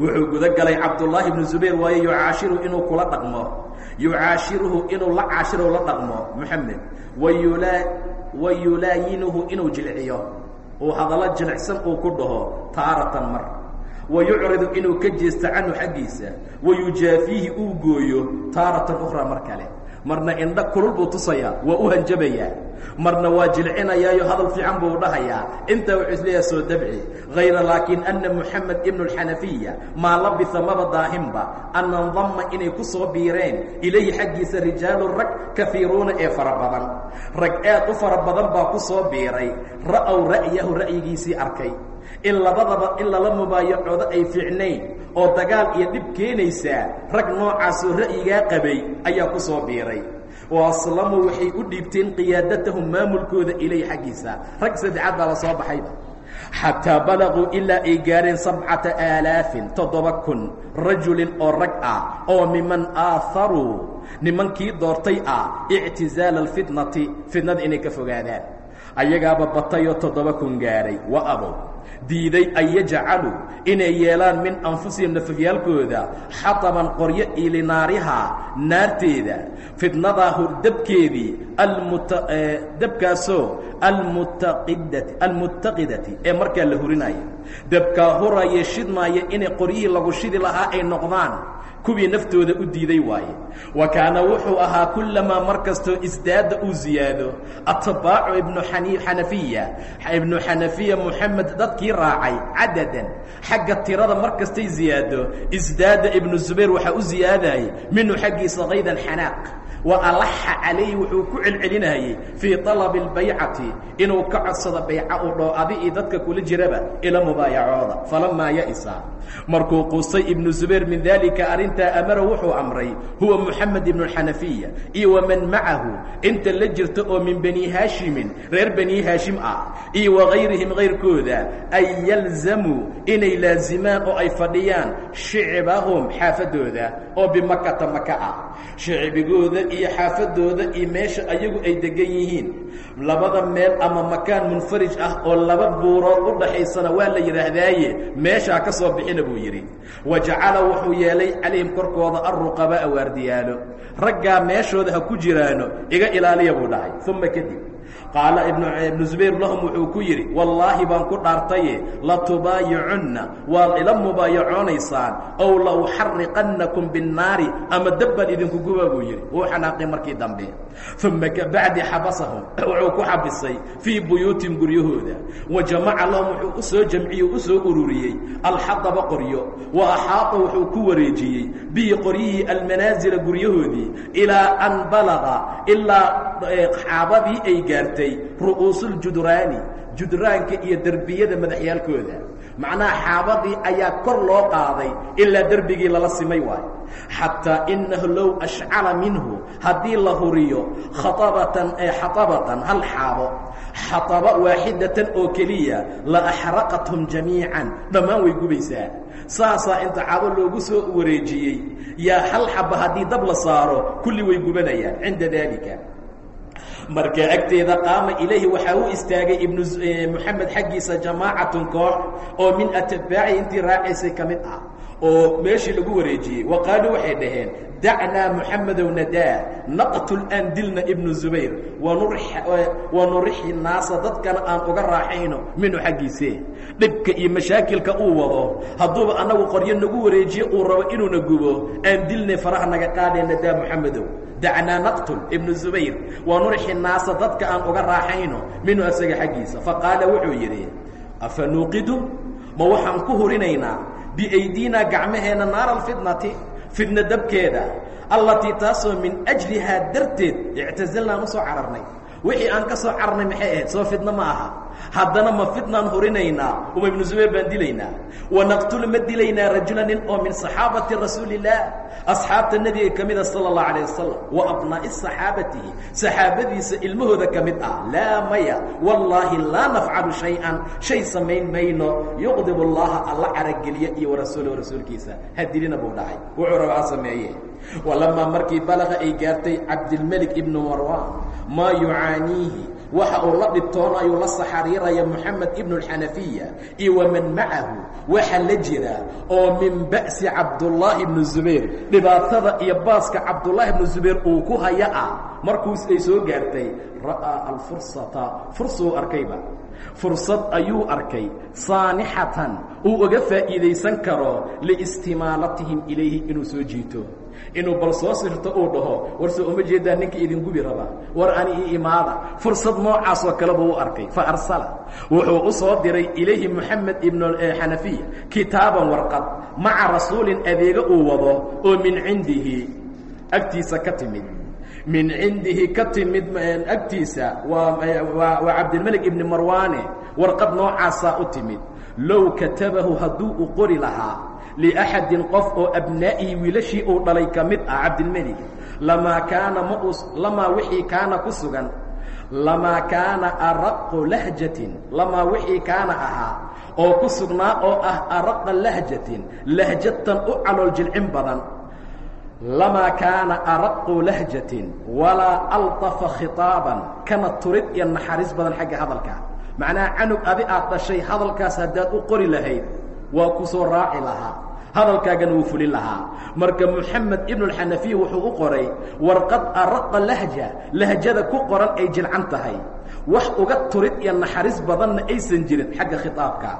Wuxuu guda galay cabdullaahi bnu zubayr waaye yucaashiru inuu kula dhaqmo yucaashiruhu inuu la caashiro la dhaqmo moxamed wayulaa wayulaayinuhu inuu jilciyo uu hadallo jilicsan uu ku dhaho taaratan mar. Wayucridu inuu ka jeesto canhu xaggiisa wayujaafiihi uu gooyo taaratan ukhraa mar kale marna indha kulul buu tusayaa waa u hanjabayaa. Marna waa jilcinayaayo hadal fiican buu dhahayaa. Intaa wuxuu isleeyaha soo dabci. Hayra laakiin ana moxamed ibnu اlxanafiya maa labisa maba daahinba an andama inay ku soo biireen ilayhi xaggiisa rijaalu rag kafiiruuna ee fara badan. Rag aad u fara badan baa ku soo biiray. Ra'ow ra'yahu ra'yigiisii arkay in labadaba in lala mubaayacoodo ay fiicnayn oo dagaal iyo dhib keenaysaa rag noocaasoo ra'yigaa qabay ayaa ku soo biiray. Wa aslamuu waxay u dhiibteen qiyaadatahum maamulkooda ilay xaggiisa. Rag saddexaad baa la soo baxayba xataa balaguu ilaa ay gaareen sabcata aalaafin toddoba kun rajulin oo rag ah oo miman aaharuu nimankii doortay ah ictizaala alfitnati fitnada inay ka fogaadaan. Ayagaaba batayoo toddoba kun gaadhay wa abow diiday an yajcaluu inay yeelaan min anfusihim nafafyaalkooda xataban qoryo ilinaariha naarteeda fitnadaa hurdabkeedii dabkaasoo almuttaqidati ee markaa la hurinaya dabkaa huraya shidmaaya inay qoryihii lagu shidi lahaa ay noqdaan kuwii naftooda u diiday waaye. Wa kaana wuxuu ahaa kullamaa mar kastoo isdaada uu ziyaado atbaacu ibnu xanafiya ibnu xanafiya moxamed dadkii raacay cadadan. Xagga tirada mar kastay ziyaado isdaada ibnu zubayr waxaa u ziyaadayay minhu xaggiisa kaydan xanaaq wa alaxa calayhi wuxuu ku celcelinayey fii طalabi اlbaycati inuu ka codsado bayca u dhoo adi iyo dadka kula jiraba ila mubaayacooda falamaa ya'isa. Markuu quustay ibnu zubayr min dalika arrintaa amara wuxuu amray huwa moxamed ibnu xanafiya iyo waman macahu inta la jirta oo min bani haashimin reer bani haashim ah iyo wagayrihim kayrkooda an yalzamuu inay laazimaan oo ay fadhiyaan shicbahum xaafadooda oo bimakata maka ah. Shicbigooda iyo xaafadooda iyo meesha ayagu ay degan yihiin. Labada meel ama makaan munfarij ah oo laba buurood u dhaxaysana waa la yidhaahdaaye meeshaa ka soo bixina buu yidhi. Wa jacala wuxuu yeelay calayhim korkooda alruqabaa'a waardiyaalo raggaa meeshooda ha ku jiraano iga ilaaliya buu dhahay uma kadib qaala ibnu zubayr lahum wuxuu ku yidhi wallaahi baan ku dhaartaye latubaayicunna waad ila mubaayacoonaysaan ow la uxariqannakum binnaari ama dabbaan idinku guba buu yidhi. Wuu xanaaqay markii dambe. Uma kabacdi xabasahum wuxuu ku xabisay fii buyuutihim guryahooda. Wa jamaca lahum wuxuu u soo jamciyey u soo ururiyey. Alxadaba qoryo wa axaata wuxuu ku wareejiyey. Bihi qoryihii almanaasila guryahoodii ilaa an balaga ilaa xaabadii ay gaartay ru'uusuuljudraani judraanka iyo derbiyada madaxyaalkooda. Macnaha xaabadii ayaa kor loo qaaday ilaa derbigii lala simay waayo. Xataa inahu low ashcala minhu haddii la huriyo khaabatan xaabatan hal xaabo xaaba waaxidatan oo keliya la axraqathum jamiican dhammaan way gubaysaa. Saasaa inta cabo loogu soo wareejiyey yaa hal xaba haddii dab la saaro kulli way gubanayaan cinda daalika markaa agteeda qaama ilayhi waxaa u istaagay ibnu moxamed xaggiisa jamaacatun koox oo min atbaaci intii raacaysay ka mid ah oo meeshii lagu wareejiyey. Wa qaaluu waxay dhaheen dacnaa muxamedow nadaa naqtul aan dilna ibnu zubayr wanurixi naasa dadkana aan uga raaxayno minhu xaggiisee dhibka iyo mashaakilka uu wado hadduuba annagu qoryo nagu wareejiyo uu rabo inuuna gubo aan dilnay faraha naga qaadee nadaa muxamedow dacnaa naqtul ibnu zubayr wanurixi naasa dadka aan uga raaxayno minhu asaga xaggiisa faqaala wuxuu yidhi afa nuuqidu ma waxaan ku hurinaynaa biaydinaa gacmaheenna naara alfitnati fitna dabkeeda allatii taasoo min ajlihaa darteed ictasilnaan u soo cararnay wixii aan ka soo cararnay maxay ahayd? Soo fidno ma aha. Haddana ma fitnaan hurinaynaa. Uma ibnu zubayr baan dilaynaa. Wanaqtulu ma dilaynaa rajula nin oo min saxaabati rasuuli illaah asxaabta nebiga ka mida sala allahu alayh wasalam wa abnaa'i saxaabatihi. Saxaabadiisa ilmahooda ka mid ah. Laa maya. Wallaahi laa nafcalu shay-an. Shay samayn mayno. Yuqdib allaha alla carageliya iyo warasuulahu rasuulkiisa. Ha dilina buu dhahay. Wuxuu rabaa sameeye walamaa markii balaqa ay gaartay cabdilmelik ibnu marwan maa yucaaniihi. Waxa uu la dhibtoonayuu la saxariiraya moxamed ibnu اlxanafiya iyo waman macahu waxa la jira oo min ba'si cabdullaahi ibnu zubayr. Dhibaatada iyo baaska cabdullaahi ibnu zubayr uu ku haya ah markuus ay soo gaartay ra'aa alfursata. Fursuu arkayba fursad ayuu arkay saanixatan. Uu uga faa'iidaysan karo liistimaalatihim ilayhi inuu soo jiito inuu bal soo sirto uu dhaho war soo uma jeedaa ninka idin gubi raba war ani ii imaada. Fursad noocaasoo kale buu u arkay. Fa arsala. Wuxuu u soo diray ilayhi moxamed ibnu xanafiya kitaaban warqad maca rasuulin adeega uu wado oo min cindihi. Agtiisa ka timid. Min cindihi ka timid agtiisa waa waa cabdilmelik ibni marwaane. Warqad noocaasaa u timid. Low katabahu hadduu u qori lahaa liaxadin qof oo abnaa'ihi wiilashii uu dhalay ka mid ah cabdilmelik lamaa kaana ma uu lamaa wixii kaana ku sugan lamaa kaana araqu lahjatin lamaa wixii kaana ahaa oo ku sugnaa oo ah araqa lahjatin lahjatan u calool jilcin badan lamaa kaana araqu lahjatin walaa alطafa khitaaban kana turid iyo naxariis badan xagga hadalka macnaha canug adi aad dhashay hadalkaas haddaad u qori lahayd waa ku soo raaci lahaa. Hadalkaagana wuu fulin lahaa. Marka moxamed ibnu اlxanafiya wuxuu u qoray warqad araqa lahja. Lahjada ku qoran ay jilcan tahay. Wax uga turid iyo naxariis badanna aysan jirin xagga khitaabka.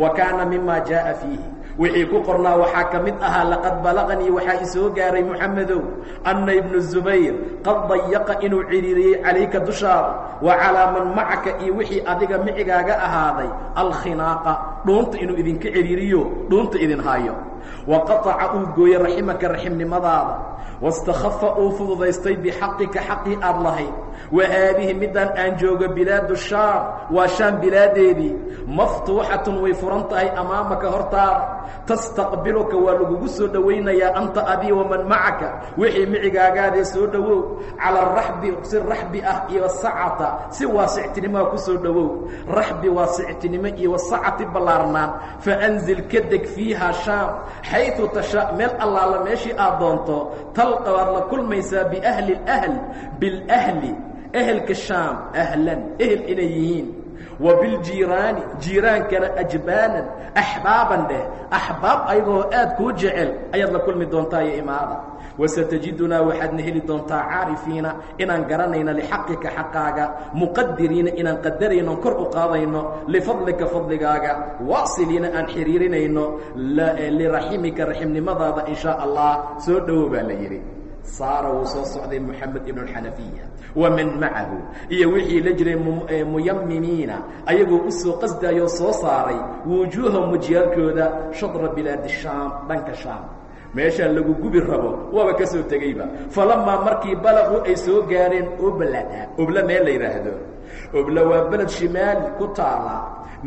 Wa kaana mima jaaءa fiihi wixii ku qornaa waxaa ka mid ahaa laqad balaqanii waxaa isoo gaaray moxamedow anna ibnu zubayr qad dayaqa inuu cidhiiriyey calayka dushaada wa calaa man macaka iyo wixii adiga micigaaga ahaaday alkhinaaqa dhuunta inuu idinka cidhiiriyo dhuunta idin haayo wa qataca uu gooyey raximaka raximnimadaada. Wastakhafa uu fududaystay bixaqika xaqii aad lahayd wa haadihi midaan aan joogo bilaadu shaam waa shaam bilaadeedii. Maftuuxatun way furan tahay amaamaka hortaada tastaqbiluka waa lagugu soo dhowaynayaa anta adii waman macaka. Wixii micigaagaadee soo dhowow cala raxbi si raxbi ah iyo sacata. Si waasictinimoa ku soo dhowow raxbi waasictinimo iyo wasacati ballaarnaan. Faanzil ka deg fiiha shaam xayu tashaa meel allaala meeshii aad doonto talqa waad la kulmaysaa biahli اhl bilhli ehelka shaam ahlan ehel inay yihiin wa biljiiraani jiiraankana ajbaanan axbaaban dheh axbaab ayagoo aad kuu jecel ayaad la kulmi doontaa iyo imaada wasatajidunaa waxaadna heli doontaa caarifiina inaan garanayno lixaqika xaqaaga muqadiriina inaan qadarayno kor u qaadayno lifadlika fadligaaga waasiliina aan xiriirinayno liraximika raximnimadaada in shaa allah soo dhowo baa la yidhi saara wuu soo socday moxamed ibnu اxanafiya waman macahu iyo wixii la jiray muyamimiina ayagoo u soo qasdaayoo soo saaray wujuuhahum wajiyaalkooda shadra bilaadi shaam dhanka shaam meeshaan lagu gubi rabo waaba ka soo tegeyba falamaa markii balaqu ay soo gaareen oblada obla meel la yidhaahdo obla waa beled shimaali ku taala.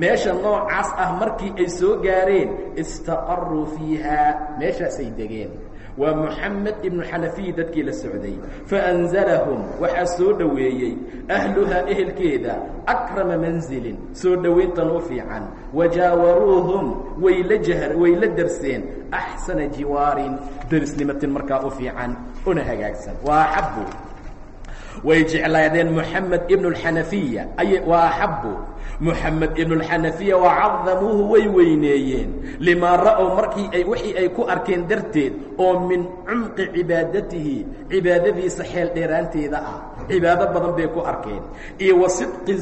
Meesha noocaas ah markii ay soo gaareen istaqaruu fiiha meeshaasay degeen waa moxamed ibnu xanafiy dadkii la socday. Faanzalahum waxaa soo dhoweeyey. Ahluhaa ehelkeeda akrama manzilin soo dhowayntan u fiican. Wajaawaruuhum way la darseen. Axsana jiwaarin derisnimatin markaa u fiican una hagaagsan. Waa axabu way jeclaadeen moxamed ibnu اlxanafiya ay wa axabu moxamed ibnu اlxanafiya wacadamuuhu way weyneeyeen. Limaa ra'ow markii ay wixii ay ku arkeen darteed oo min cumqi cibaadatihi cibaadadiisa xeel dheeraanteeda ah. Cibaado badan bay ku arkeen. Iyo wa sidqi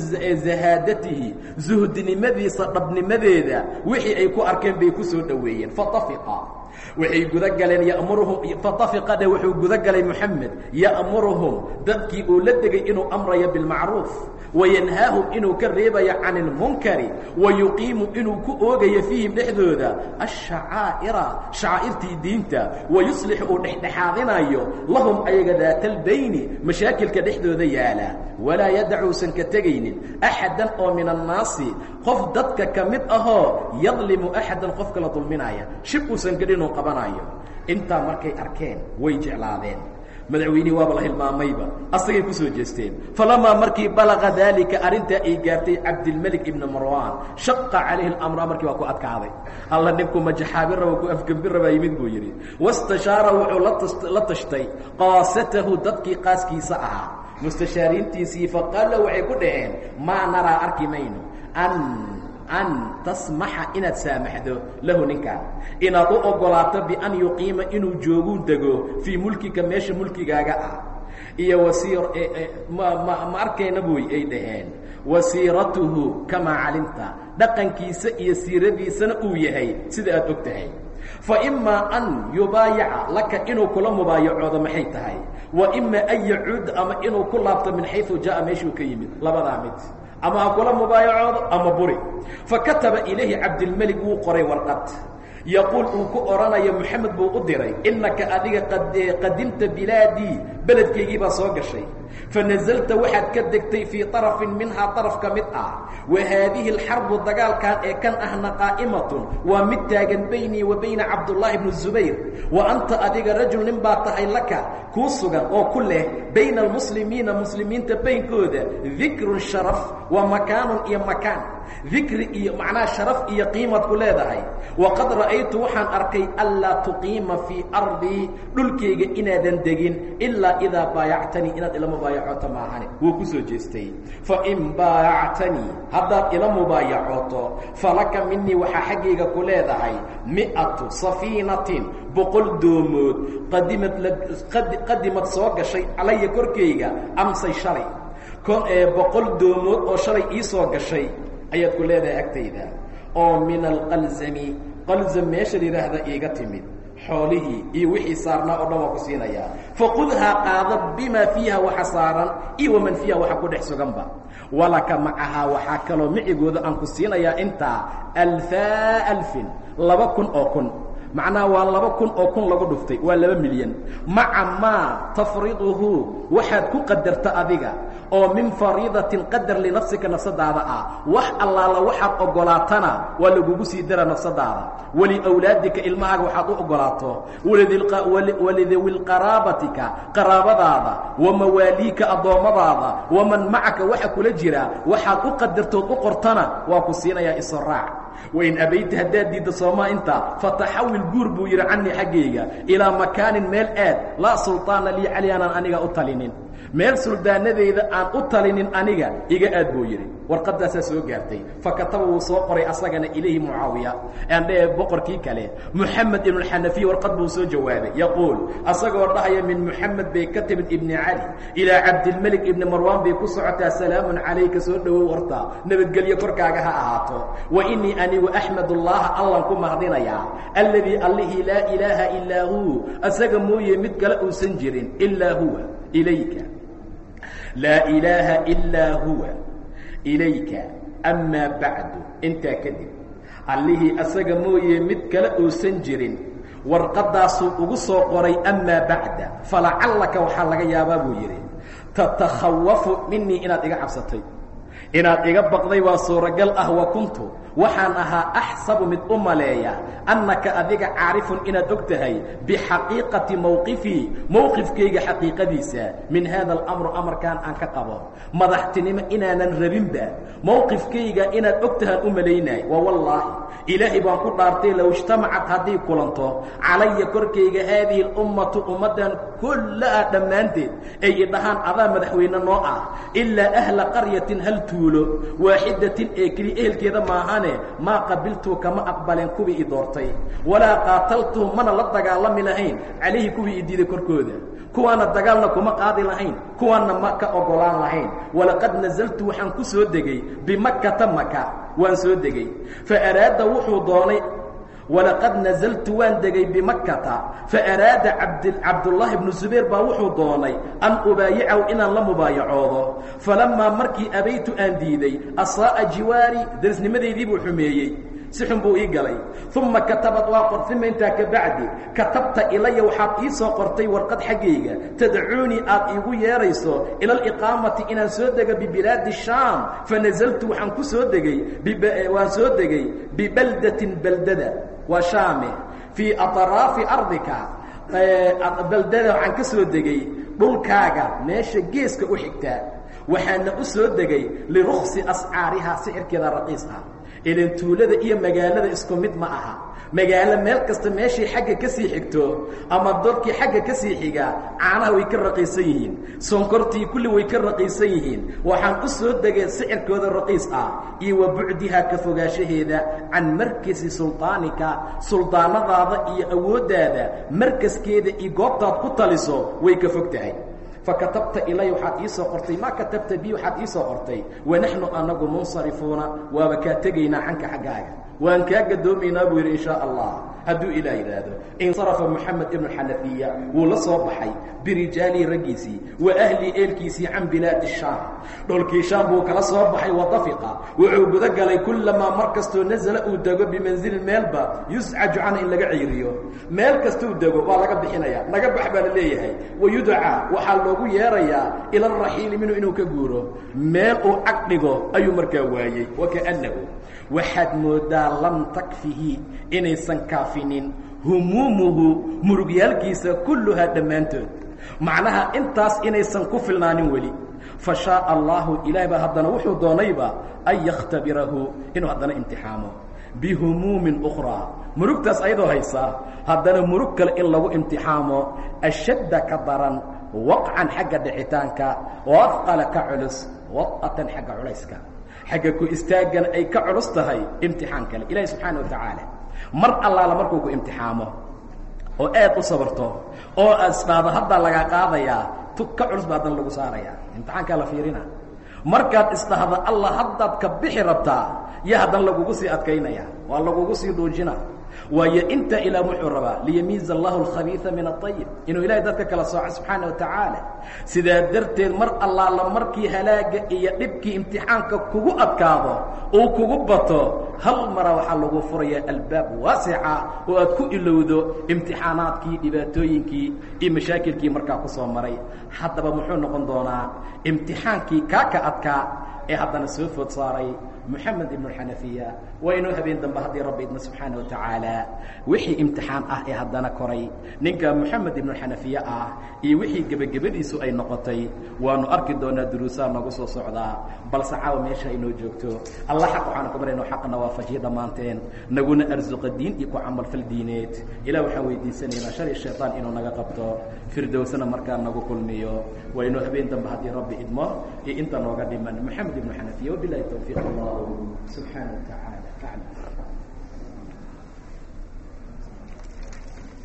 zahaadatihi suhdinimadiisa dhabnimadeeda wixii ay ku arkeen bay ku soo dhoweeyeen. Fatafiqa waxay guda galeen yamuruhum fatafiqa dhe wuxuu guda galay moxamed ya'muruhum dadkii uu la degay inuu amrayo bilmacruuf. Wayanhaahum inuu ka reebayo can ilmunkari wayuqiimu inuu ku oogayo fiihim dhexdooda ashacaa'ira shacaa'irtii diinta. Wayuslix uu dhexdhexaadinayo lahum ayaga daatalbayni mashaakilka dhexdooda yaalla. Walaa yadacuusan ka tegaynin axadan oo min annaasi qof dadka ka mid ahoo yadlimu axadan qof kala dulminaya shib uusan gedhinuu qabanayo. Intaa markay arkeen way jeclaadeen. Madaxweynihii waaba la hilmaamayba asagay ku soo jeesteen. Falamaa markii balaqa daalika arrintaa ay gaartay cabdilmelik ibna marwan shaqa calayhi اlamra markii waa ku adkaaday. Alla ninku majaxaabin raba ku afgembin rabaa yimid buu yidhi. Wastashaara wuxuu la tashtay. Qaasatahu dadkii qaaskiisa ahaa. Mustashaariintiisii faqaala waxay ku dhaheen maa naraa arki mayno an tasmaxa inaad saamaxdo lahu ninkaan. Inaad u oggolaato bian yuqiima inuu jooguu dego fii mulkika meesha mulkigaaga ah. Iyo wasiir ma ma ma arkayna buy ay dhaheen. Wasiiratuhu kamaa calimta. Dhaqankiisa iyo siiradiisana uu yahay sida aad og tahay. Fa imaa an yubaayaca laka inuu kula mubaayacoodo maxay tahay? Wa ima an yacuud ama inuu ku laabto min xayثu jaءa meeshuu ka yimid? Labadaa mid ama ha kula mubaayacoodo ama buri. Fakataba ilayhi cabdilmelig wuu qoray warqad. Yaquul uu ku odhanayo moxamed buu u diray innaka adiga qadimta bilaadii beledkaygii baa soo gashay. fanazalta waxaad ka degtay fii arafin minhaa araf ka mid ah. wa haadihi alxarbu dagaalkan ee kan ahna qaa'imatun waa mid taagan baynii wa bayna cabdullaahi bni zubayr. Wa anta adiga rajul nin baa tahay laka kuu sugan oo ku leh bayna almuslimiina muslimiinta baynkooda dikrun sharaf wa makaanun iyo makaan. Dikri iyo macnaha sharaf iyo qiimaad ku leedahay. Waqad ra'aytu waxaan arkay anlaa tuqiima fii ardii dhulkayga inaadan degin idaa baayactanii inaad ila mubaayacooto maahane wuu ku soo jeestay fain baayactanii haddaad ila mubaayacooto falaka minii waxaa xaggayga ku leedahay mi'atu safiinatin boqol doomood qadimad qadimad soo gashay calaya korkayga amsay shalay boqol doomood oo shalay ii soo gashay ayaad ku leedahay agtayda oo min alqalzami qalzam meesha la yidhaahda iiga timid xoolihii iyo wixii saarnaa oo dhan waa ku siinayaa faqudhaa qaada bimaa fiiha waxa saaran iyo waman fiiha waxa ku dhex suganba. Walaka macahaa waxaa kaloo micigooda aan ku siinayaa intaa alfaa alfin laba kun oo kun. Macnaha waa laba kun oo kun lagu dhuftay waa laba milyan. Maca maa tafriduhu waxaad ku qadarta adiga oo min fariidatin qadar linafsika nafsadaada ah. Wax allaala waxaad oggolaatana waa lagugu sii dara nafsadaada. Waliwlaadika ilmahaaga waxaad u oggolaato walidiwilqaraabatika qaraabadaada wa mawaaliika addoommadaada waman macaka waxa kula jira waxaad u qadartood u qortana waa ku siinayaa isoraac wain abayta haddaad diidda soomaa intaa fataxawil guur buu yidhi canii xaggayga ilaa makaanin meel aad laa sulطaana lii cali aanaan aniga u talinin meel suldaanadeyda aan u talinin aniga iga aad buu yidhi. Warqadaasaa soo gaartay. Fakataba wuu soo qoray asagana ilayhi mucaawiya. Andhe boqorkii kale moxamed ibnuxanafiya warqad buu soo jawaabay. Yaquul asagoo dhahaya min moxamed bay ka timid ibni cali ilaa cabdilmelik ibni marwaan bay ku socotaa salaamun calayka soo dhowow horta nabadgelyo korkaaga ha ahaato. Wa inii anigu axmed ullaha allan ku mahadinayaa alladii allihii laa ilaaha ilaa huu asaga mooye mid kale uusan jirin ilaa huwa. Ilayka laa ilaaha ilaa huwa. Ilayka. Amaa bacdu. Intaa kadib. Allihii asaga mooye mid kale uusan jirin. Warqadaasuu ugu soo qoray amaa bacda. Falacallaka waxaa laga yaabaa buu yidhi tatakhawafu minii inaad iga cabsatay. Inaad iga baqday waa suuragal ah wa kuntu waxaan ahaa axsabu mid u maleeya annaka adiga caarifun inaad og tahay bixaqiiqati mowqifii mowqifkayga xaqiiqadiisa. Min haada alamru amarkan aan ka qabo. Madaxtinimo inaanan rabinba mowqifkayga inaad og tahaan u malaynaay waa wallaahi ilaahay baan ku dhaartay low ijtamacad hadday kulanto calaya korkayga haadihi اlummatu ummaddan kullaha dhammaanteed ay idhahaan adaa madaxweyne noo ah ilaa ahla qaryatin hal tuulo waaxidatin ee keliya ehelkeeda maahane maa qabiltuu kama aqbaleen kuwii i doortay. Walaa qaataltuhum mana la dagaalami lahayn. Calayhi kuwii i diiday korkooda. Kuwaana dagaalna kuma qaadi lahayn. Kuwaanna ma ka ogolaan lahayn. Walaqad nazaltu waxaan ku soo degay. Bimakkata maka waan soo degay. Fa araada wuxuu doonay walaqad nazaltu waan degay bimakkata faaraada cabdullaahi bnu zubayr baa wuxuu doonay an ubaayicahu inaan la mubaayacoodo falamaa markii abaytu aan diiday asaa'a jiwaari darisnimadaydii buu xumeeyey. Si xun buu ii galay. Uma katabad waa qortima intaa ka bacdi. Katabta ilaya waxaad ii soo qortay warqad xaggayga tadcuunii aad iigu yeerayso ila aliqaamati inaan soo dego bibilaadi shaam. Fanazaltu waxaan ku soo degay waan soo degay bibaldatin beldada shaame fii aطraafi ardika beldada waxaan ka soo degay dhulkaaga meesha geeska u xigtaa waxaana u soo degay liruksi ascaarihaa sicirkeeda raqiis ah ilan tuulada iyo magaalada isku mid ma aha magaalo meel kasta meeshay xagga ka sii xigto ama dadkii xagga ka sii xigaa caanaha way ka raqiisan yihiin sonkortii kulli way ka raqiisan yihiin. Waxaan u soo degay sicirkooda raqiis ah iyo wa bucdihaa ka fogaanshaheeda can markasi sulطaanika suldaanadaada iyo awooddaada markaskeeda iyo goobtaad ku taliso way ka fog tahay. Fakatabta ilay waxaad ii soo qortay. Maa katabta bi waxaad ii soo qortay. Wanaxnu anagu munsarifuuna waaba kaa tegaynaa canka xaggaaga waan kaa gadoomaynaa buu yidhi in shaa allah. Hadduu ilaah yidhaahdo insarafa moxamed ibnu xanafiya wuu la soo baxay birijaalihi raggiisii wa ahlii eelkiisii can bilaadi shaam. Dholkii shaam buu kala soo baxay wadafiqa wuxuu guda galay kullamaa mar kastoo nasala uu dego bimanzilin meelba yuscaju canha in laga ciiriyo. Meel kastuu dego waa laga bixinaya naga bax baa la leeyahay. Wayudcaa waxaa loogu yeerayaa ila araxiili minhu inuu ka guuro. Meel uu cag ayuu markaa waayey wakaannahu waxaad moodaa lam takfihi inaysan kaafinin. Humuumuhu murugyaalkiisa kulluhaa dhammaantood. Macnaha intaas inaysan ku filnaanin weli. Fa shaaa allaahu ilaah baa haddana wuxuu doonayba an yakhtabirahu inuu haddana imtixaamo. Bihumuumin ukhraa. Murugtaas ayadoo haysaa haddana murug kale in lagu imtixaamo ashadda ka daran waqcan xagga dhicitaanka waafqala ka culus wad'atan xagga culayska xagga ku istaagana ay ka culus tahay imtixaan kale. Ilaahi subxaana wa tacaala mar allaala markuu ku imtixaamo oo aad u sabarto oo isdhaado haddaa lagaa qaadayaa tug ka culus baa haddana lagu saarayaa imtixaankaa la fiirina. Markaad isdhahda allah haddaad ka bixi rabtaa yo haddana lagugu sii adkaynaya waa lagugu sii dhuujina waayo inta ilaah wuxuu rabaa liyamiiza allahu alkhabiia min aayib inuu ilahay dadka kala sooco subxaana wa tacaala. Sidaa darteed mar allaala markii halaaga iyo dhibkii imtixaanka kugu adkaado uu kugu bato hal mara waxaa lagu furayaa albaab waasica oo aad ku ilowdo imtixaanaadkii dhibaatooyinkii iyo mashaakilkii markaa ku soo maray. Haddaba muxuu noqon doonaa imtixaankii kaa ka adkaa ee haddana soo food saaray moxamed ibnu xanafiya inuu habeen dambe haddii rabbi idma subxaana wa tacaala wixii imtixaan ah ee haddana koray ninka moxamed ibnu xanafiye ah iyo wixii gebagabadiisu ay noqotay waanu arki doonaa duruusaha noogu soo socdaa balse caawa meesha inoo joogto. Alla xaq waxaanu ku barayno xaqna waafajiye dhammaanteen. Naguna arsuqa diin iyo ku camalfal diineed. Ilah waxaan weydiisanaynaa shari shayطaan inuu naga qabto. Firdowsna markaa nagu kulmiyo. Inuu habeen dambe haddii rabbi idmo iyo inta nooga dhiman moxamed ibnu xanafiya wabilahi towfiiq allah subxaana wa aclam